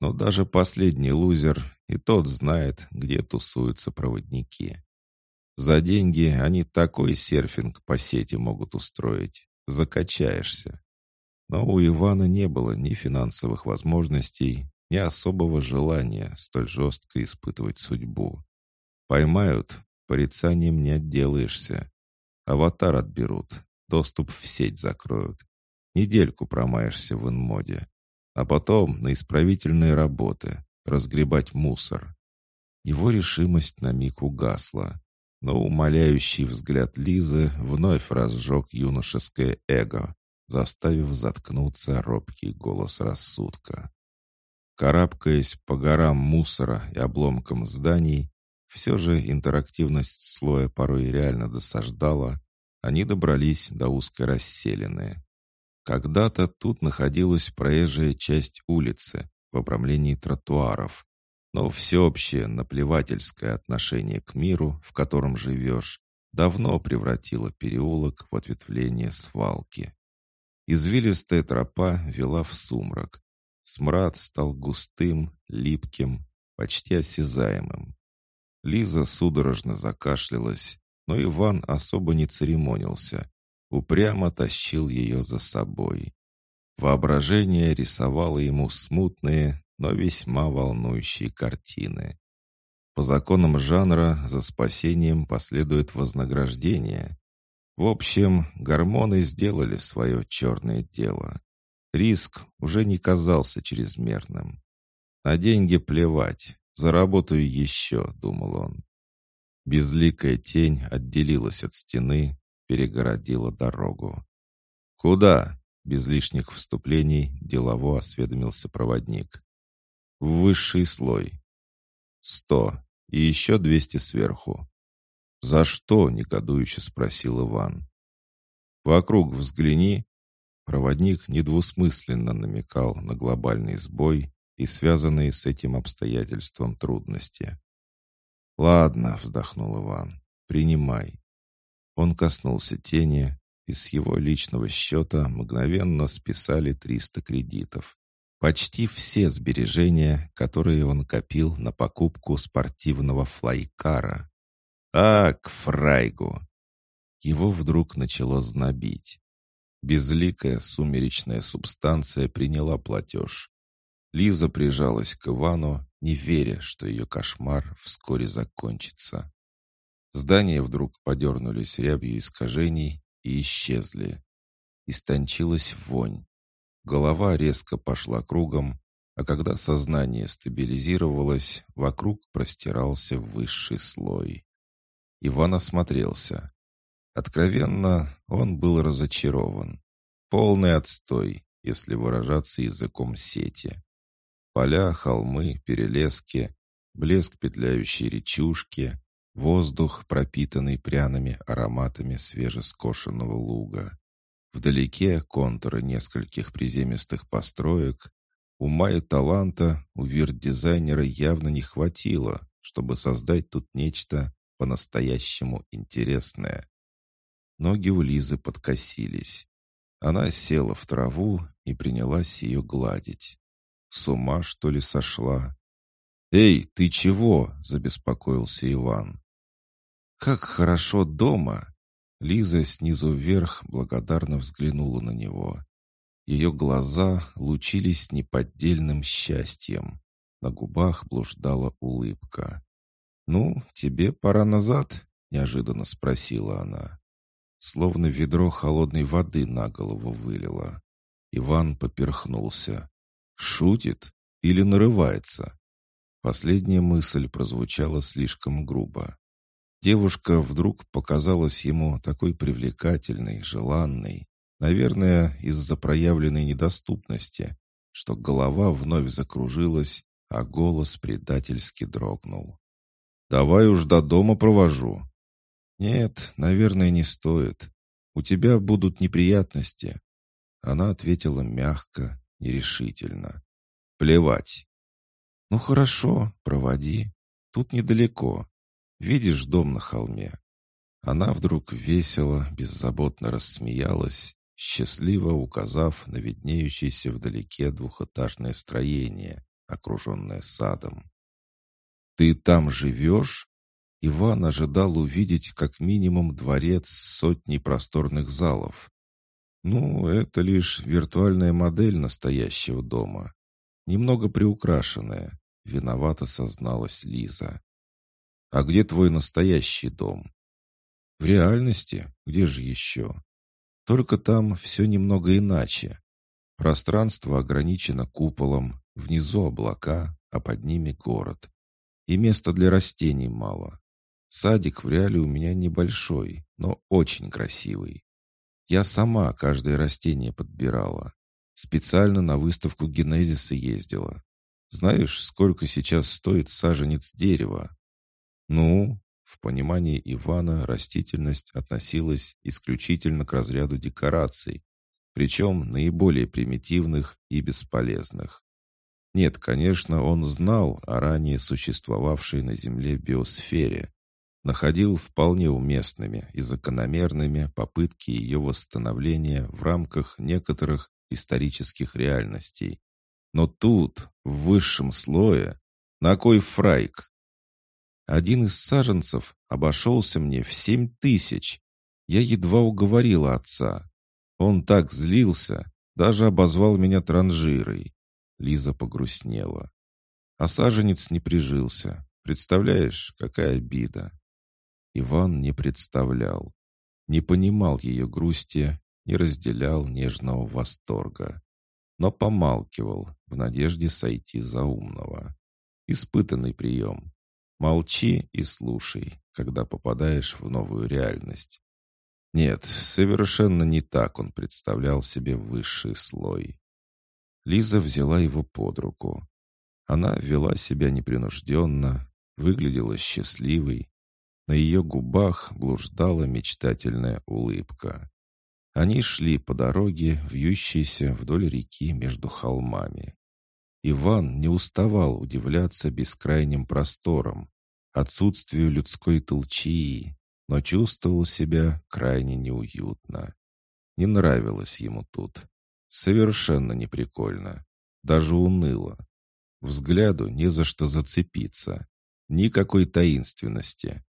Но даже последний лузер и тот знает, где тусуются проводники. За деньги они такой серфинг по сети могут устроить. Закачаешься. Но у Ивана не было ни финансовых возможностей, ни особого желания столь жестко испытывать судьбу. Поймают, порицанием не отделаешься. Аватар отберут, доступ в сеть закроют. Недельку промаешься в инмоде. А потом на исправительные работы, разгребать мусор. Его решимость на миг угасла, но умоляющий взгляд Лизы вновь разжег юношеское эго, заставив заткнуться робкий голос рассудка. Карабкаясь по горам мусора и обломкам зданий, все же интерактивность слоя порой реально досаждала, они добрались до узкой расселины. Когда-то тут находилась проезжая часть улицы в обрамлении тротуаров, но всеобщее наплевательское отношение к миру, в котором живешь, давно превратило переулок в ответвление свалки. Извилистая тропа вела в сумрак. Смрад стал густым, липким, почти осязаемым. Лиза судорожно закашлялась, но Иван особо не церемонился, упрямо тащил ее за собой. Воображение рисовало ему смутные, но весьма волнующие картины. По законам жанра за спасением последует вознаграждение. В общем, гормоны сделали свое черное дело. Риск уже не казался чрезмерным. На деньги плевать, заработаю еще, думал он. Безликая тень отделилась от стены, перегородила дорогу. «Куда?» — без лишних вступлений делово осведомился проводник. «В высший слой. Сто. И еще двести сверху». «За что?» — негодующе спросил Иван. «Вокруг взгляни». Проводник недвусмысленно намекал на глобальный сбой и связанные с этим обстоятельством трудности. «Ладно», — вздохнул Иван, — «принимай». Он коснулся тени, и с его личного счета мгновенно списали 300 кредитов. Почти все сбережения, которые он копил на покупку спортивного флайкара. А, к фрайгу! его вдруг начало знобить. Безликая сумеречная субстанция приняла платеж. Лиза прижалась к Ивану, не веря, что ее кошмар вскоре закончится. Здания вдруг подернулись рябью искажений и исчезли. Истончилась вонь. Голова резко пошла кругом, а когда сознание стабилизировалось, вокруг простирался высший слой. Иван осмотрелся. Откровенно, он был разочарован. Полный отстой, если выражаться языком сети. Поля, холмы, перелески, блеск петляющей речушки, воздух, пропитанный пряными ароматами свежескошенного луга. Вдалеке контуры нескольких приземистых построек. Ума и таланта у вирт-дизайнера явно не хватило, чтобы создать тут нечто по-настоящему интересное. Ноги у Лизы подкосились. Она села в траву и принялась ее гладить. С ума, что ли, сошла? «Эй, ты чего?» — забеспокоился Иван. «Как хорошо дома!» Лиза снизу вверх благодарно взглянула на него. Ее глаза лучились неподдельным счастьем. На губах блуждала улыбка. «Ну, тебе пора назад?» — неожиданно спросила она. Словно ведро холодной воды на голову вылило. Иван поперхнулся. «Шутит или нарывается?» Последняя мысль прозвучала слишком грубо. Девушка вдруг показалась ему такой привлекательной, желанной, наверное, из-за проявленной недоступности, что голова вновь закружилась, а голос предательски дрогнул. «Давай уж до дома провожу». «Нет, наверное, не стоит. У тебя будут неприятности». Она ответила мягко, нерешительно. «Плевать». «Ну хорошо, проводи. Тут недалеко. Видишь дом на холме?» Она вдруг весело, беззаботно рассмеялась, счастливо указав на виднеющееся вдалеке двухэтажное строение, окруженное садом. «Ты там живешь?» Иван ожидал увидеть как минимум дворец с сотней просторных залов. Ну, это лишь виртуальная модель настоящего дома. Немного приукрашенная, виновато созналась Лиза. «А где твой настоящий дом?» «В реальности? Где же еще?» «Только там все немного иначе. Пространство ограничено куполом, внизу облака, а под ними город. И места для растений мало. Садик в реале у меня небольшой, но очень красивый. Я сама каждое растение подбирала. Специально на выставку генезиса ездила. Знаешь, сколько сейчас стоит саженец дерева? Ну, в понимании Ивана растительность относилась исключительно к разряду декораций, причем наиболее примитивных и бесполезных. Нет, конечно, он знал о ранее существовавшей на Земле биосфере, находил вполне уместными и закономерными попытки ее восстановления в рамках некоторых исторических реальностей. Но тут, в высшем слое, на кой фрайк? Один из саженцев обошелся мне в семь тысяч. Я едва уговорила отца. Он так злился, даже обозвал меня транжирой. Лиза погрустнела. А саженец не прижился. Представляешь, какая обида. Иван не представлял. Не понимал ее грусти, не разделял нежного восторга. Но помалкивал в надежде сойти за умного. Испытанный прием. Молчи и слушай, когда попадаешь в новую реальность. Нет, совершенно не так он представлял себе высший слой. Лиза взяла его под руку. Она вела себя непринужденно, выглядела счастливой. На ее губах блуждала мечтательная улыбка. Они шли по дороге, вьющейся вдоль реки между холмами. Иван не уставал удивляться бескрайним просторам, отсутствию людской толчии, но чувствовал себя крайне неуютно. Не нравилось ему тут. Совершенно неприкольно. Даже уныло. Взгляду не за что зацепиться. Никакой таинственности.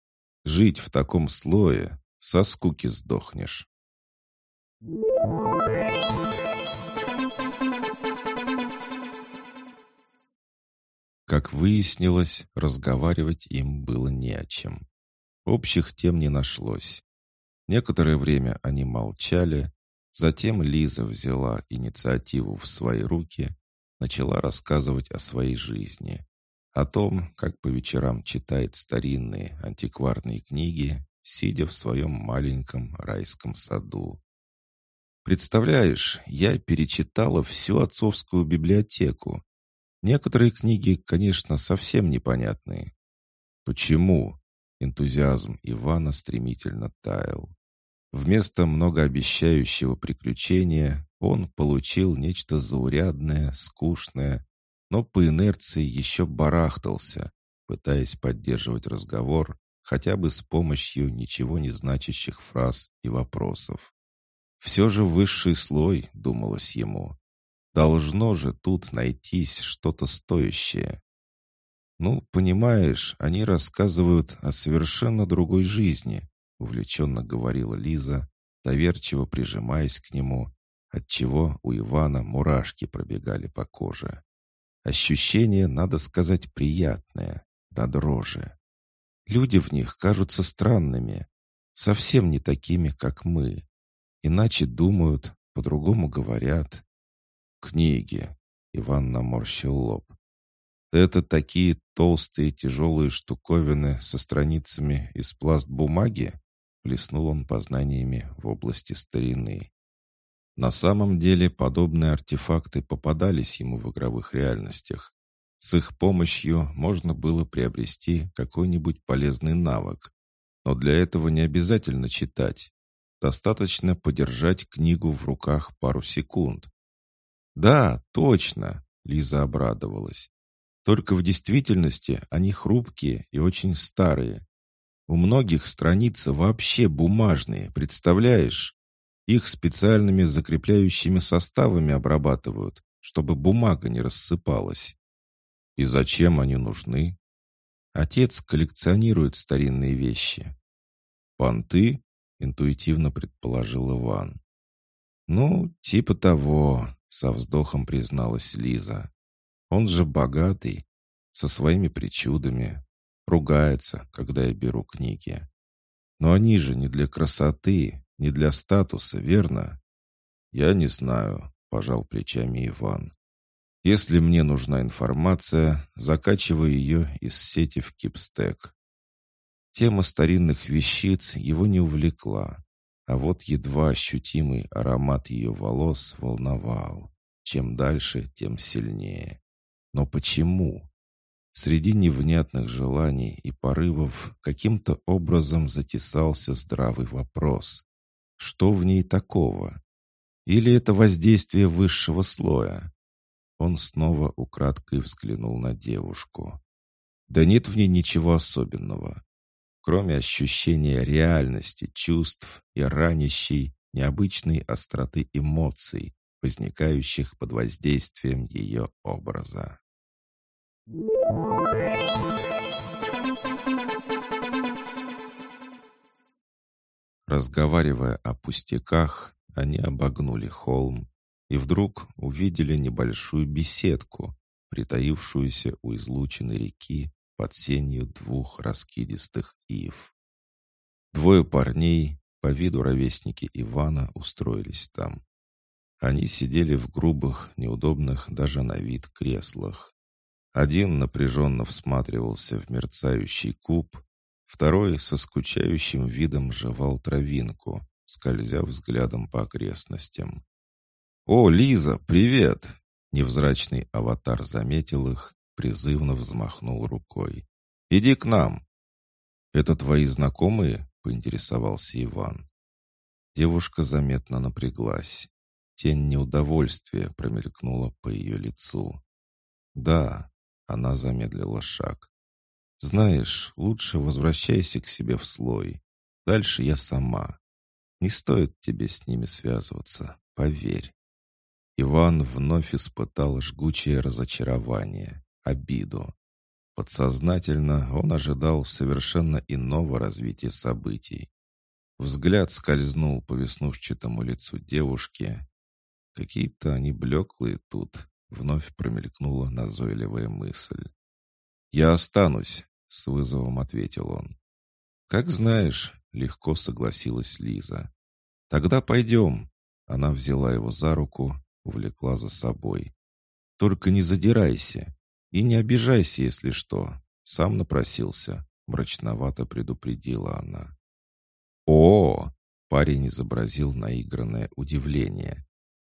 Жить в таком слое, Со скуки сдохнешь. Как выяснилось, разговаривать им было не о чем. Общих тем не нашлось. Некоторое время они молчали, затем Лиза взяла инициативу в свои руки, начала рассказывать о своей жизни, о том, как по вечерам читает старинные антикварные книги, сидя в своем маленьком райском саду. Представляешь, я перечитала всю отцовскую библиотеку. Некоторые книги, конечно, совсем непонятные. Почему? Энтузиазм Ивана стремительно таял. Вместо многообещающего приключения он получил нечто заурядное, скучное, но по инерции еще барахтался, пытаясь поддерживать разговор хотя бы с помощью ничего не значащих фраз и вопросов. Все же высший слой, думалось ему. Должно же тут найтись что-то стоящее. Ну, понимаешь, они рассказывают о совершенно другой жизни, увлеченно говорила Лиза, доверчиво прижимаясь к нему, отчего у Ивана мурашки пробегали по коже. Ощущение, надо сказать, приятное, до дрожи. Люди в них кажутся странными, совсем не такими, как мы. Иначе думают, по-другому говорят. Книги. Иван наморщил лоб. Это такие толстые тяжелые штуковины со страницами из пласт бумаги? Плеснул он познаниями в области старины. На самом деле подобные артефакты попадались ему в игровых реальностях. С их помощью можно было приобрести какой-нибудь полезный навык. Но для этого не обязательно читать. Достаточно подержать книгу в руках пару секунд. «Да, точно!» — Лиза обрадовалась. «Только в действительности они хрупкие и очень старые. У многих страницы вообще бумажные, представляешь? Их специальными закрепляющими составами обрабатывают, чтобы бумага не рассыпалась. И зачем они нужны? Отец коллекционирует старинные вещи. Понты? интуитивно предположил Иван. «Ну, типа того», — со вздохом призналась Лиза. «Он же богатый, со своими причудами, ругается, когда я беру книги. Но они же не для красоты, не для статуса, верно?» «Я не знаю», — пожал плечами Иван. «Если мне нужна информация, закачиваю ее из сети в Кипстек. Тема старинных вещиц его не увлекла, а вот едва ощутимый аромат ее волос волновал. Чем дальше, тем сильнее. Но почему? Среди невнятных желаний и порывов каким-то образом затесался здравый вопрос. Что в ней такого? Или это воздействие высшего слоя? Он снова украдкой взглянул на девушку. Да нет в ней ничего особенного кроме ощущения реальности чувств и ранящей, необычной остроты эмоций, возникающих под воздействием ее образа. Разговаривая о пустяках, они обогнули холм и вдруг увидели небольшую беседку, притаившуюся у излученной реки под сенью двух раскидистых ив. Двое парней, по виду ровесники Ивана, устроились там. Они сидели в грубых, неудобных даже на вид креслах. Один напряженно всматривался в мерцающий куб, второй со скучающим видом жевал травинку, скользя взглядом по окрестностям. «О, Лиза, привет!» Невзрачный аватар заметил их призывно взмахнул рукой. «Иди к нам!» «Это твои знакомые?» — поинтересовался Иван. Девушка заметно напряглась. Тень неудовольствия промелькнула по ее лицу. «Да», — она замедлила шаг. «Знаешь, лучше возвращайся к себе в слой. Дальше я сама. Не стоит тебе с ними связываться, поверь». Иван вновь испытал жгучее разочарование обиду. Подсознательно он ожидал совершенно иного развития событий. Взгляд скользнул по веснушчатому лицу девушки. Какие-то они блеклые тут, вновь промелькнула назойливая мысль. «Я останусь», — с вызовом ответил он. «Как знаешь», — легко согласилась Лиза. «Тогда пойдем». Она взяла его за руку, увлекла за собой. «Только не задирайся и не обижайся, если что. Сам напросился», — мрачновато предупредила она. «О!» — парень изобразил наигранное удивление.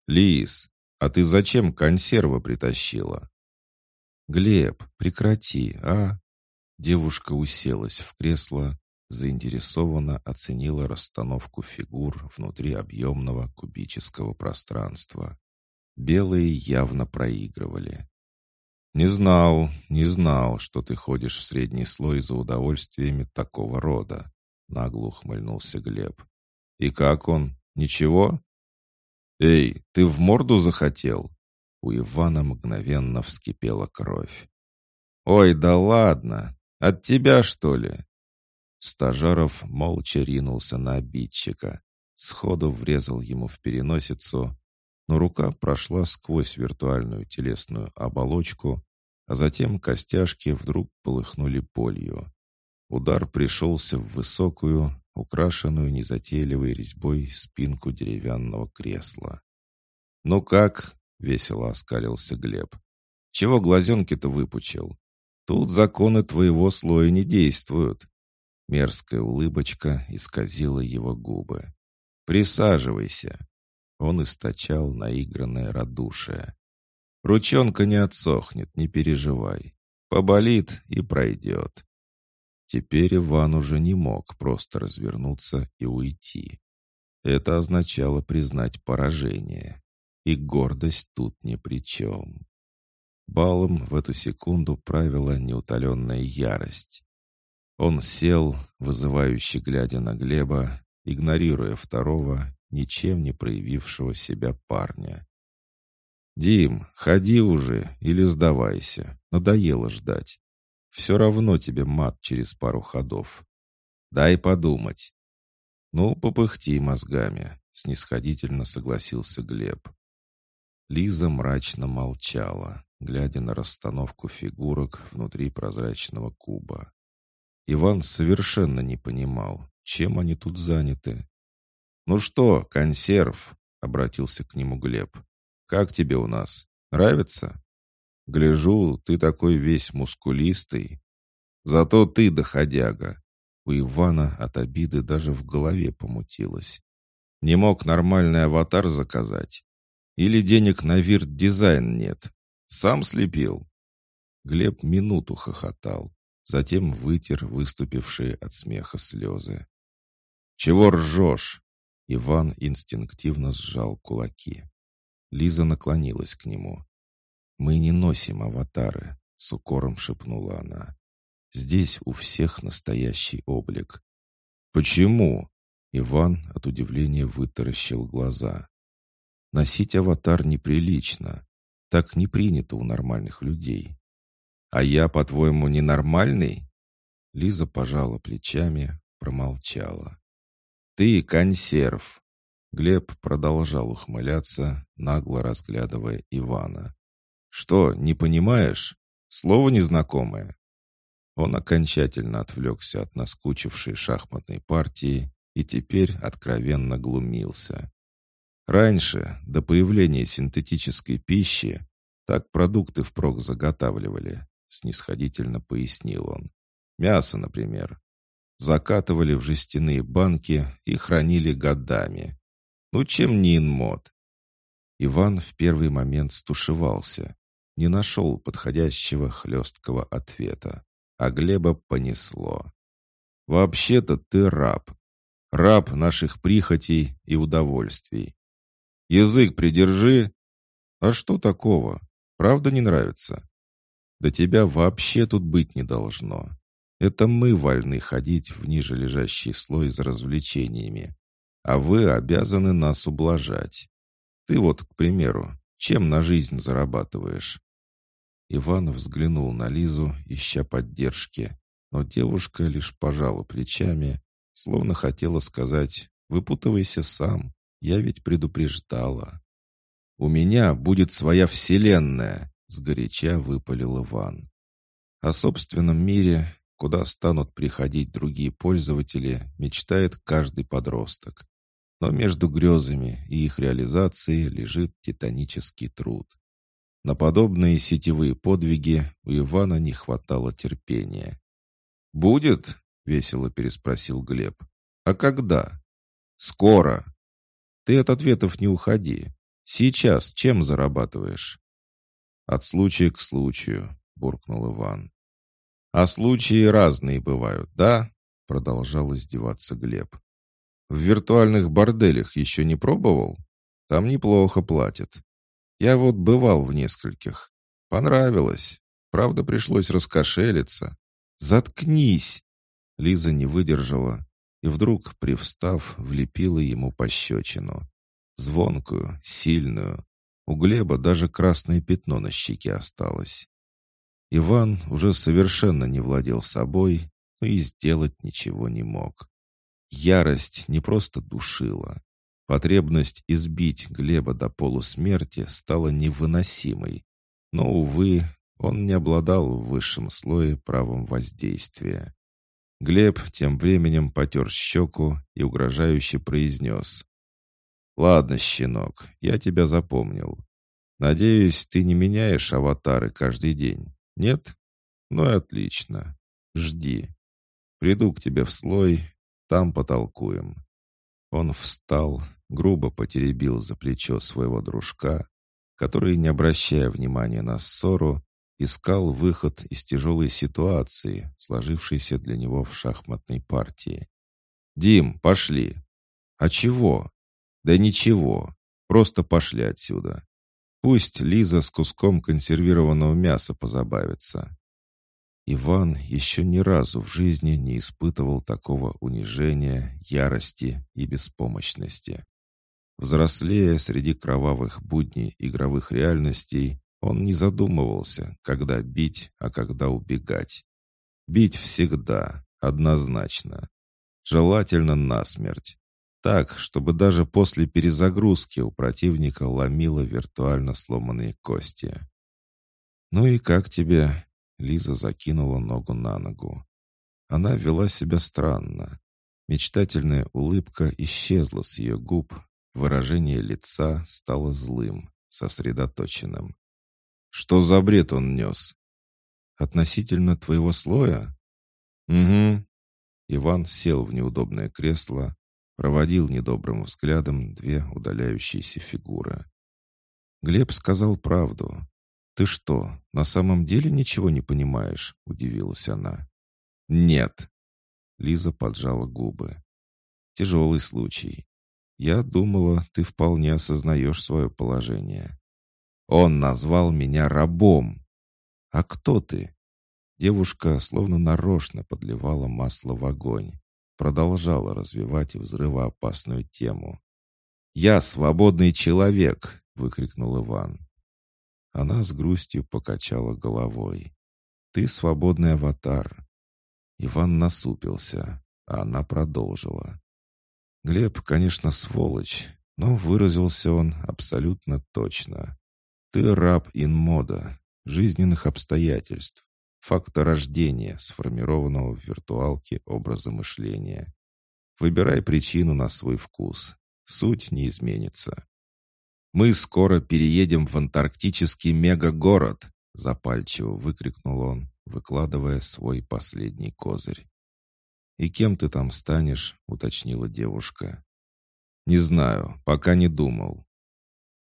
«Лис, а ты зачем консервы притащила?» «Глеб, прекрати, а?» Девушка уселась в кресло, заинтересованно оценила расстановку фигур внутри объемного кубического пространства. Белые явно проигрывали. «Не знал, не знал, что ты ходишь в средний слой за удовольствиями такого рода», — нагло ухмыльнулся Глеб. «И как он? Ничего?» «Эй, ты в морду захотел?» У Ивана мгновенно вскипела кровь. «Ой, да ладно! От тебя, что ли?» Стажаров молча ринулся на обидчика, сходу врезал ему в переносицу, но рука прошла сквозь виртуальную телесную оболочку, а затем костяшки вдруг полыхнули болью. Удар пришелся в высокую, украшенную незатейливой резьбой спинку деревянного кресла. «Ну как?» — весело оскалился Глеб. «Чего глазенки-то выпучил? Тут законы твоего слоя не действуют». Мерзкая улыбочка исказила его губы. «Присаживайся». Он источал наигранное радушие. «Ручонка не отсохнет, не переживай. Поболит и пройдет». Теперь Иван уже не мог просто развернуться и уйти. Это означало признать поражение. И гордость тут ни при чем. Балом в эту секунду правила неутоленная ярость. Он сел, вызывающе глядя на Глеба, игнорируя второго, ничем не проявившего себя парня. «Дим, ходи уже или сдавайся. Надоело ждать. Все равно тебе мат через пару ходов. Дай подумать». «Ну, попыхти мозгами», — снисходительно согласился Глеб. Лиза мрачно молчала, глядя на расстановку фигурок внутри прозрачного куба. Иван совершенно не понимал, чем они тут заняты. «Ну что, консерв?» — обратился к нему Глеб. «Как тебе у нас? Нравится?» «Гляжу, ты такой весь мускулистый. Зато ты доходяга». У Ивана от обиды даже в голове помутилось. «Не мог нормальный аватар заказать? Или денег на вирт-дизайн нет? Сам слепил?» Глеб минуту хохотал, затем вытер выступившие от смеха слезы. «Чего ржешь?» Иван инстинктивно сжал кулаки. Лиза наклонилась к нему. «Мы не носим аватары», — с укором шепнула она. «Здесь у всех настоящий облик». «Почему?» Иван от удивления вытаращил глаза. «Носить аватар неприлично. Так не принято у нормальных людей. «А я, по-твоему, ненормальный?» Лиза пожала плечами, промолчала. «Ты консерв!» Глеб продолжал ухмыляться, нагло разглядывая Ивана. «Что, не понимаешь? Слово незнакомое?» Он окончательно отвлекся от наскучившей шахматной партии и теперь откровенно глумился. Раньше, до появления синтетической пищи, так продукты впрок заготавливали снисходительно пояснил он. Мясо, например. Закатывали в жестяные банки и хранили годами. Ну, чем не инмод? Иван в первый момент стушевался, не нашел подходящего хлесткого ответа, а Глеба понесло. «Вообще-то ты раб. Раб наших прихотей и удовольствий. Язык придержи. А что такого? Правда не нравится? Да тебя вообще тут быть не должно. Это мы вольны ходить в ниже лежащий слой за развлечениями, а вы обязаны нас ублажать. Ты вот, к примеру, чем на жизнь зарабатываешь?» Иван взглянул на Лизу, ища поддержки, но девушка лишь пожала плечами словно хотела сказать «Выпутывайся сам, я ведь предупреждала». «У меня будет своя вселенная», — сгоряча выпалил Иван. О собственном мире, куда станут приходить другие пользователи, мечтает каждый подросток. Но между грезами и их реализацией лежит титанический труд. На подобные сетевые подвиги у Ивана не хватало терпения. «Будет?» — весело переспросил Глеб. «А когда?» «Скоро!» «Ты от ответов не уходи. Сейчас чем зарабатываешь?» «От случая к случаю», — буркнул Иван. «А случаи разные бывают, да?» — продолжал издеваться Глеб. «В виртуальных борделях еще не пробовал? Там неплохо платят. Я вот бывал в нескольких. Понравилось. Правда, пришлось раскошелиться. Заткнись!» Лиза не выдержала и вдруг, привстав, влепила ему пощечину. Звонкую, сильную. У Глеба даже красное пятно на щеке осталось. Иван уже совершенно не владел собой, но и сделать ничего не мог. Ярость не просто душила. Потребность избить Глеба до полусмерти стала невыносимой. Но, увы, он не обладал в высшем слое правом воздействия. Глеб тем временем потер щеку и угрожающе произнес. «Ладно, щенок, я тебя запомнил. Надеюсь, ты не меняешь аватары каждый день, нет? Ну и отлично. Жди. Приду к тебе в слой, там потолкуем». Он встал, грубо потеребил за плечо своего дружка, который, не обращая внимания на ссору, искал выход из тяжелой ситуации, сложившейся для него в шахматной партии. «Дим, пошли!» «А чего?» «Да ничего, просто пошли отсюда. Пусть Лиза с куском консервированного мяса позабавится». Иван еще ни разу в жизни не испытывал такого унижения, ярости и беспомощности. Взрослея среди кровавых будней игровых реальностей, он не задумывался, когда бить, а когда убегать. Бить всегда, однозначно. Желательно насмерть. Так, чтобы даже после перезагрузки у противника ломило виртуально сломанные кости. «Ну и как тебе?» Лиза закинула ногу на ногу. Она вела себя странно. Мечтательная улыбка исчезла с ее губ, выражение лица стало злым, сосредоточенным. Что за бред он нес? Относительно твоего слоя? Угу. Иван сел в неудобное кресло, проводил недобрым взглядом две удаляющиеся фигуры. Глеб сказал правду. «Ты что, на самом деле ничего не понимаешь?» — удивилась она. «Нет». Лиза поджала губы. «Тяжелый случай. Я думала, ты вполне осознаешь свое положение. Он назвал меня рабом. А кто ты? Девушка словно нарочно подливала масло в огонь. Продолжала развивать взрывоопасную тему. «Я свободный человек!» — выкрикнул Иван. Она с грустью покачала головой. «Ты свободный аватар!» Иван насупился, а она продолжила. Глеб, конечно, сволочь, но выразился он абсолютно точно. Ты раб инмода, жизненных обстоятельств, факта рождения, сформированного в виртуалке образа мышления. Выбирай причину на свой вкус. Суть не изменится. «Мы скоро переедем в антарктический мегагород!» запальчиво выкрикнул он, выкладывая свой последний козырь. «И кем ты там станешь?» — уточнила девушка. «Не знаю, пока не думал.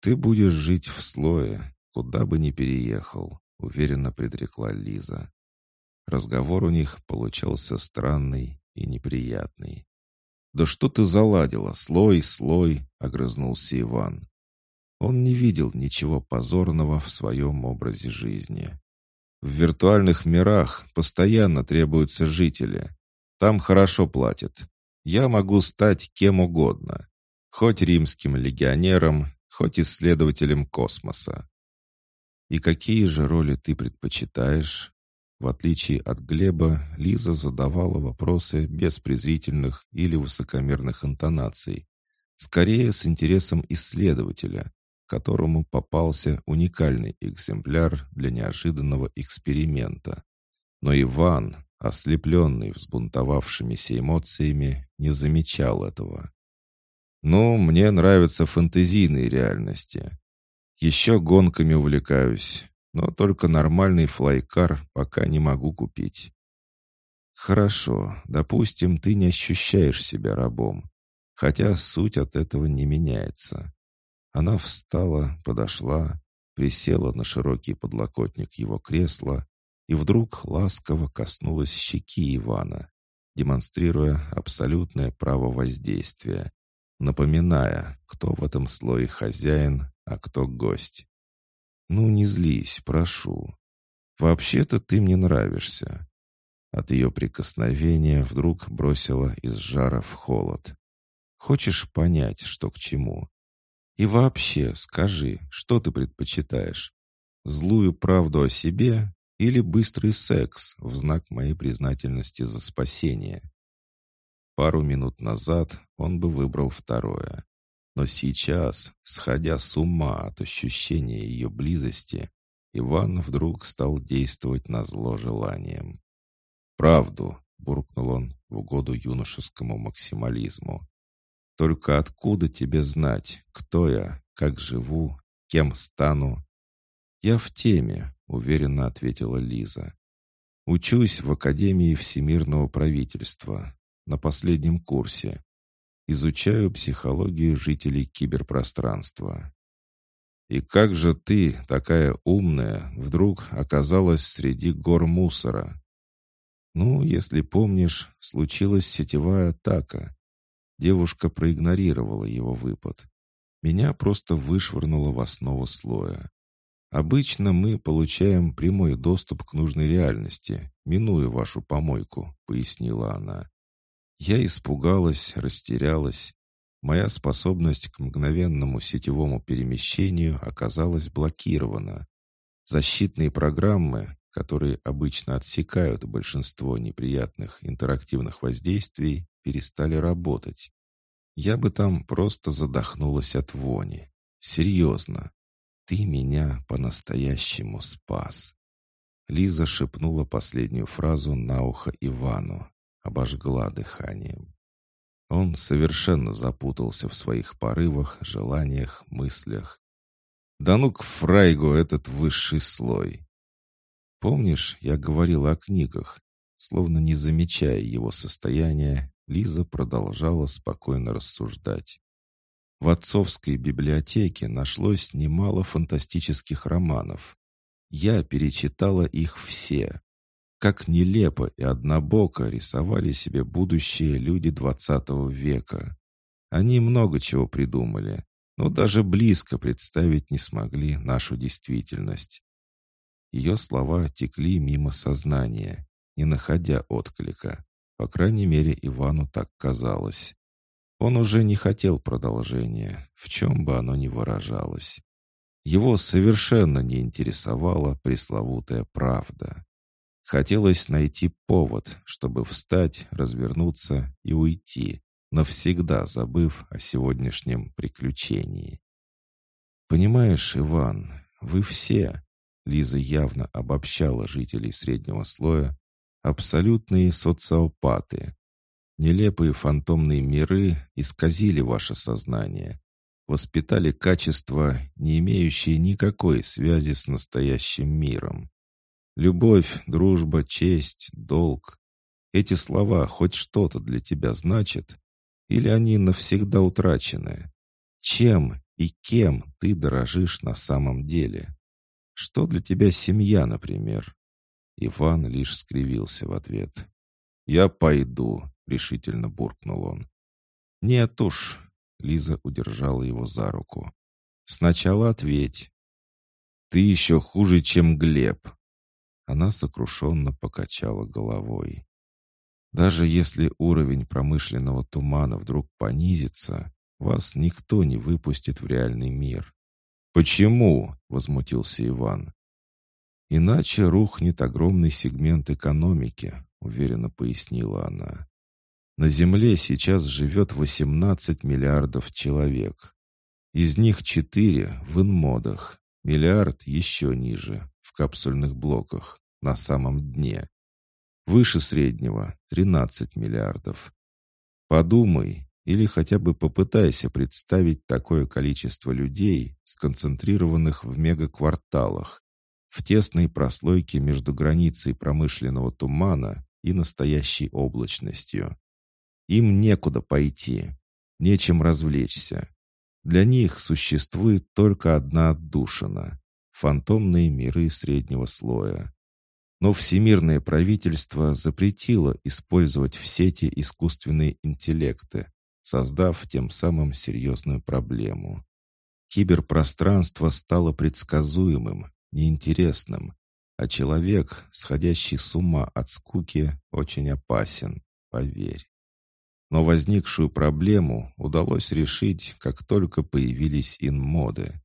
«Ты будешь жить в слое, куда бы ни переехал», — уверенно предрекла Лиза. Разговор у них получался странный и неприятный. «Да что ты заладила? Слой, слой!» — огрызнулся Иван. Он не видел ничего позорного в своем образе жизни. В виртуальных мирах постоянно требуются жители. Там хорошо платят. Я могу стать кем угодно. Хоть римским легионером, хоть исследователем космоса. И какие же роли ты предпочитаешь? В отличие от Глеба, Лиза задавала вопросы без презрительных или высокомерных интонаций, скорее с интересом исследователя, которому попался уникальный экземпляр для неожиданного эксперимента. Но Иван, ослепленный взбунтовавшимися эмоциями, не замечал этого. «Ну, мне нравятся фэнтезийные реальности. Еще гонками увлекаюсь, но только нормальный флайкар пока не могу купить». «Хорошо, допустим, ты не ощущаешь себя рабом, хотя суть от этого не меняется. Она встала, подошла, присела на широкий подлокотник его кресла и вдруг ласково коснулась щеки Ивана, демонстрируя абсолютное право воздействия, напоминая, кто в этом слое хозяин, а кто гость. «Ну, не злись, прошу. Вообще-то ты мне нравишься». От ее прикосновения вдруг бросила из жара в холод. «Хочешь понять, что к чему? И вообще, скажи, что ты предпочитаешь? Злую правду о себе или быстрый секс в знак моей признательности за спасение? Пару минут назад он бы выбрал второе. Но сейчас, сходя с ума от ощущения ее близости, Иван вдруг стал действовать на зло желанием. «Правду», — буркнул он в угоду юношескому максимализму. Только откуда тебе знать, кто я, как живу, кем стану?» «Я в теме», — уверенно ответила Лиза. «Учусь в Академии Всемирного правительства, на последнем курсе. Изучаю психологию жителей киберпространства». «И как же ты, такая умная, вдруг оказалась среди гор мусора?» «Ну, если помнишь, случилась сетевая атака, Девушка проигнорировала его выпад. Меня просто вышвырнуло в основу слоя. Обычно мы получаем прямой доступ к нужной реальности, минуя вашу помойку, пояснила она. Я испугалась, растерялась. Моя способность к мгновенному сетевому перемещению оказалась блокирована. Защитные программы, которые обычно отсекают большинство неприятных интерактивных воздействий, перестали работать. Я бы там просто задохнулась от вони. Серьезно. Ты меня по-настоящему спас. Лиза шепнула последнюю фразу на ухо Ивану, обожгла дыханием. Он совершенно запутался в своих порывах, желаниях, мыслях. Да ну к Фрайгу этот высший слой. Помнишь, я говорил о книгах, словно не замечая его состояния, Лиза продолжала спокойно рассуждать. В отцовской библиотеке нашлось немало фантастических романов. Я перечитала их все. Как нелепо и однобоко рисовали себе будущее люди двадцатого века. Они много чего придумали, но даже близко представить не смогли нашу действительность. Ее слова текли мимо сознания, не находя отклика. По крайней мере, Ивану так казалось. Он уже не хотел продолжения, в чем бы оно ни выражалось. Его совершенно не интересовала пресловутая правда. Хотелось найти повод, чтобы встать, развернуться и уйти, навсегда забыв о сегодняшнем приключении. «Понимаешь, Иван, вы все...» Лиза явно обобщала жителей среднего слоя, абсолютные социопаты. Нелепые фантомные миры исказили ваше сознание, воспитали качества, не имеющие никакой связи с настоящим миром. Любовь, дружба, честь, долг. Эти слова хоть что-то для тебя значат? Или они навсегда утрачены? Чем и кем ты дорожишь на самом деле? Что для тебя семья, например? Иван лишь скривился в ответ. «Я пойду», — решительно буркнул он. «Нет уж», — Лиза удержала его за руку. «Сначала ответь». «Ты еще хуже, чем Глеб». Она сокрушенно покачала головой. «Даже если уровень промышленного тумана вдруг понизится, вас никто не выпустит в реальный мир». «Почему?» — возмутился Иван. «Иначе рухнет огромный сегмент экономики», — уверенно пояснила она. «На Земле сейчас живет 18 миллиардов человек. Из них 4 в инмодах, миллиард еще ниже, в капсульных блоках, на самом дне. Выше среднего — 13 миллиардов. Подумай, или хотя бы попытайся представить такое количество людей, сконцентрированных в мегакварталах, в тесной прослойке между границей промышленного тумана и настоящей облачностью. Им некуда пойти, нечем развлечься. Для них существует только одна отдушина — фантомные миры среднего слоя. Но всемирное правительство запретило использовать в сети искусственные интеллекты, создав тем самым серьезную проблему. Киберпространство стало предсказуемым, неинтересным, а человек, сходящий с ума от скуки, очень опасен, поверь. Но возникшую проблему удалось решить, как только появились инмоды.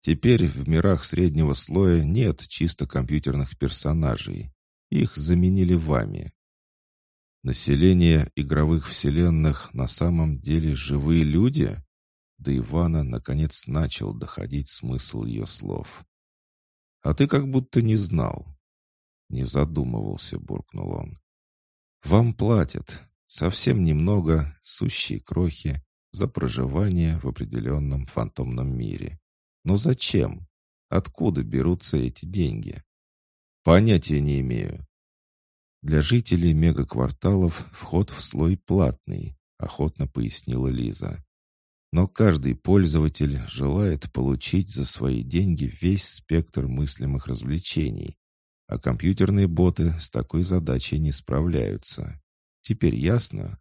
Теперь в мирах среднего слоя нет чисто компьютерных персонажей. Их заменили вами. Население игровых вселенных на самом деле живые люди? До Ивана наконец начал доходить смысл ее слов. «А ты как будто не знал». «Не задумывался», — буркнул он. «Вам платят. Совсем немного, сущие крохи, за проживание в определенном фантомном мире. Но зачем? Откуда берутся эти деньги? Понятия не имею. Для жителей мегакварталов вход в слой платный, охотно пояснила Лиза. Но каждый пользователь желает получить за свои деньги весь спектр мыслимых развлечений, а компьютерные боты с такой задачей не справляются. Теперь ясно?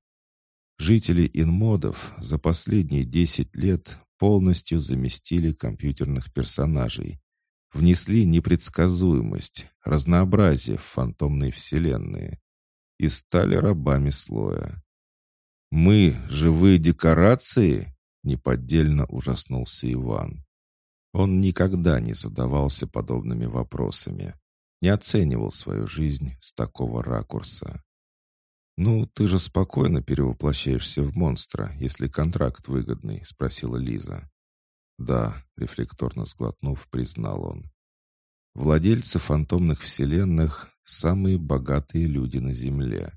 Жители инмодов за последние 10 лет полностью заместили компьютерных персонажей, внесли непредсказуемость, разнообразие в фантомные вселенные и стали рабами слоя. «Мы — живые декорации?» — неподдельно ужаснулся Иван. Он никогда не задавался подобными вопросами, не оценивал свою жизнь с такого ракурса. «Ну, ты же спокойно перевоплощаешься в монстра, если контракт выгодный», — спросила Лиза. «Да», — рефлекторно сглотнув, признал он. «Владельцы фантомных вселенных — самые богатые люди на Земле.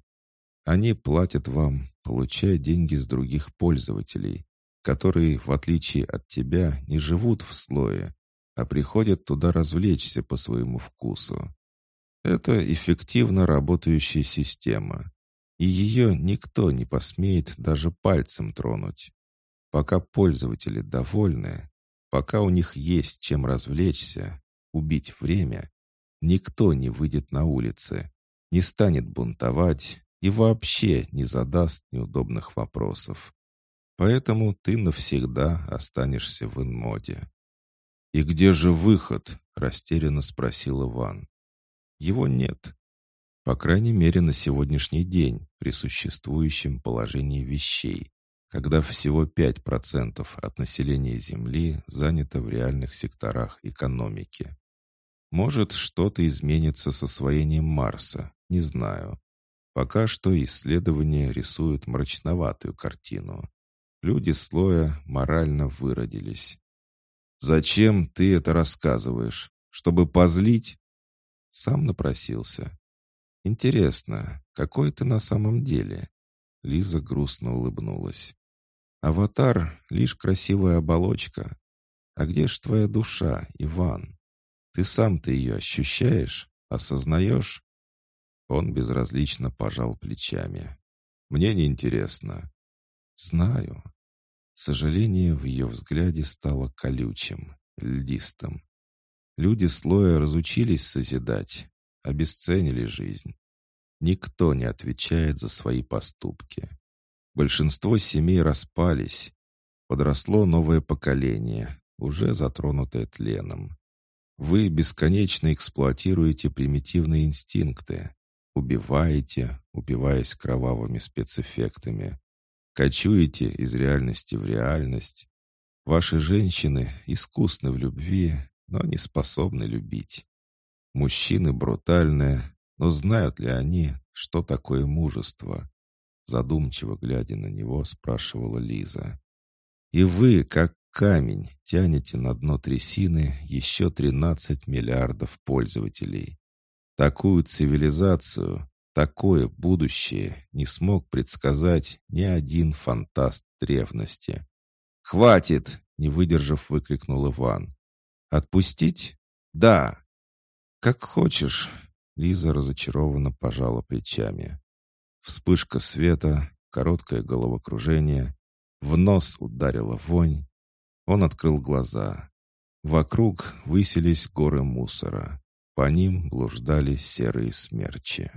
Они платят вам, получая деньги с других пользователей, которые, в отличие от тебя, не живут в слое, а приходят туда развлечься по своему вкусу. Это эффективно работающая система, и ее никто не посмеет даже пальцем тронуть. Пока пользователи довольны, пока у них есть чем развлечься, убить время, никто не выйдет на улицы, не станет бунтовать и вообще не задаст неудобных вопросов. Поэтому ты навсегда останешься в инмоде. «И где же выход?» — растерянно спросил Иван. «Его нет. По крайней мере, на сегодняшний день, при существующем положении вещей когда всего 5% от населения Земли занято в реальных секторах экономики. Может, что-то изменится с освоением Марса, не знаю. Пока что исследования рисуют мрачноватую картину. Люди слоя морально выродились. «Зачем ты это рассказываешь? Чтобы позлить?» Сам напросился. «Интересно, какой ты на самом деле?» Лиза грустно улыбнулась. «Аватар — лишь красивая оболочка. А где ж твоя душа, Иван? Ты сам-то ее ощущаешь? Осознаешь?» Он безразлично пожал плечами. «Мне неинтересно». «Знаю». Сожаление в ее взгляде стало колючим, льдистым. Люди слоя разучились созидать, обесценили жизнь. Никто не отвечает за свои поступки. Большинство семей распались. Подросло новое поколение, уже затронутое тленом. Вы бесконечно эксплуатируете примитивные инстинкты. Убиваете, убиваясь кровавыми спецэффектами. Кочуете из реальности в реальность. Ваши женщины искусны в любви, но не способны любить. Мужчины брутальные, но знают ли они, что такое мужество? Задумчиво глядя на него, спрашивала Лиза. И вы, как камень, тянете на дно трясины еще 13 миллиардов пользователей. Такую цивилизацию, такое будущее не смог предсказать ни один фантаст древности. «Хватит!» — не выдержав, выкрикнул Иван. «Отпустить? Да!» «Как хочешь!» — Лиза разочарованно пожала плечами. Вспышка света, короткое головокружение, в нос ударила вонь. Он открыл глаза. Вокруг высились горы мусора. По ним блуждали серые смерчи.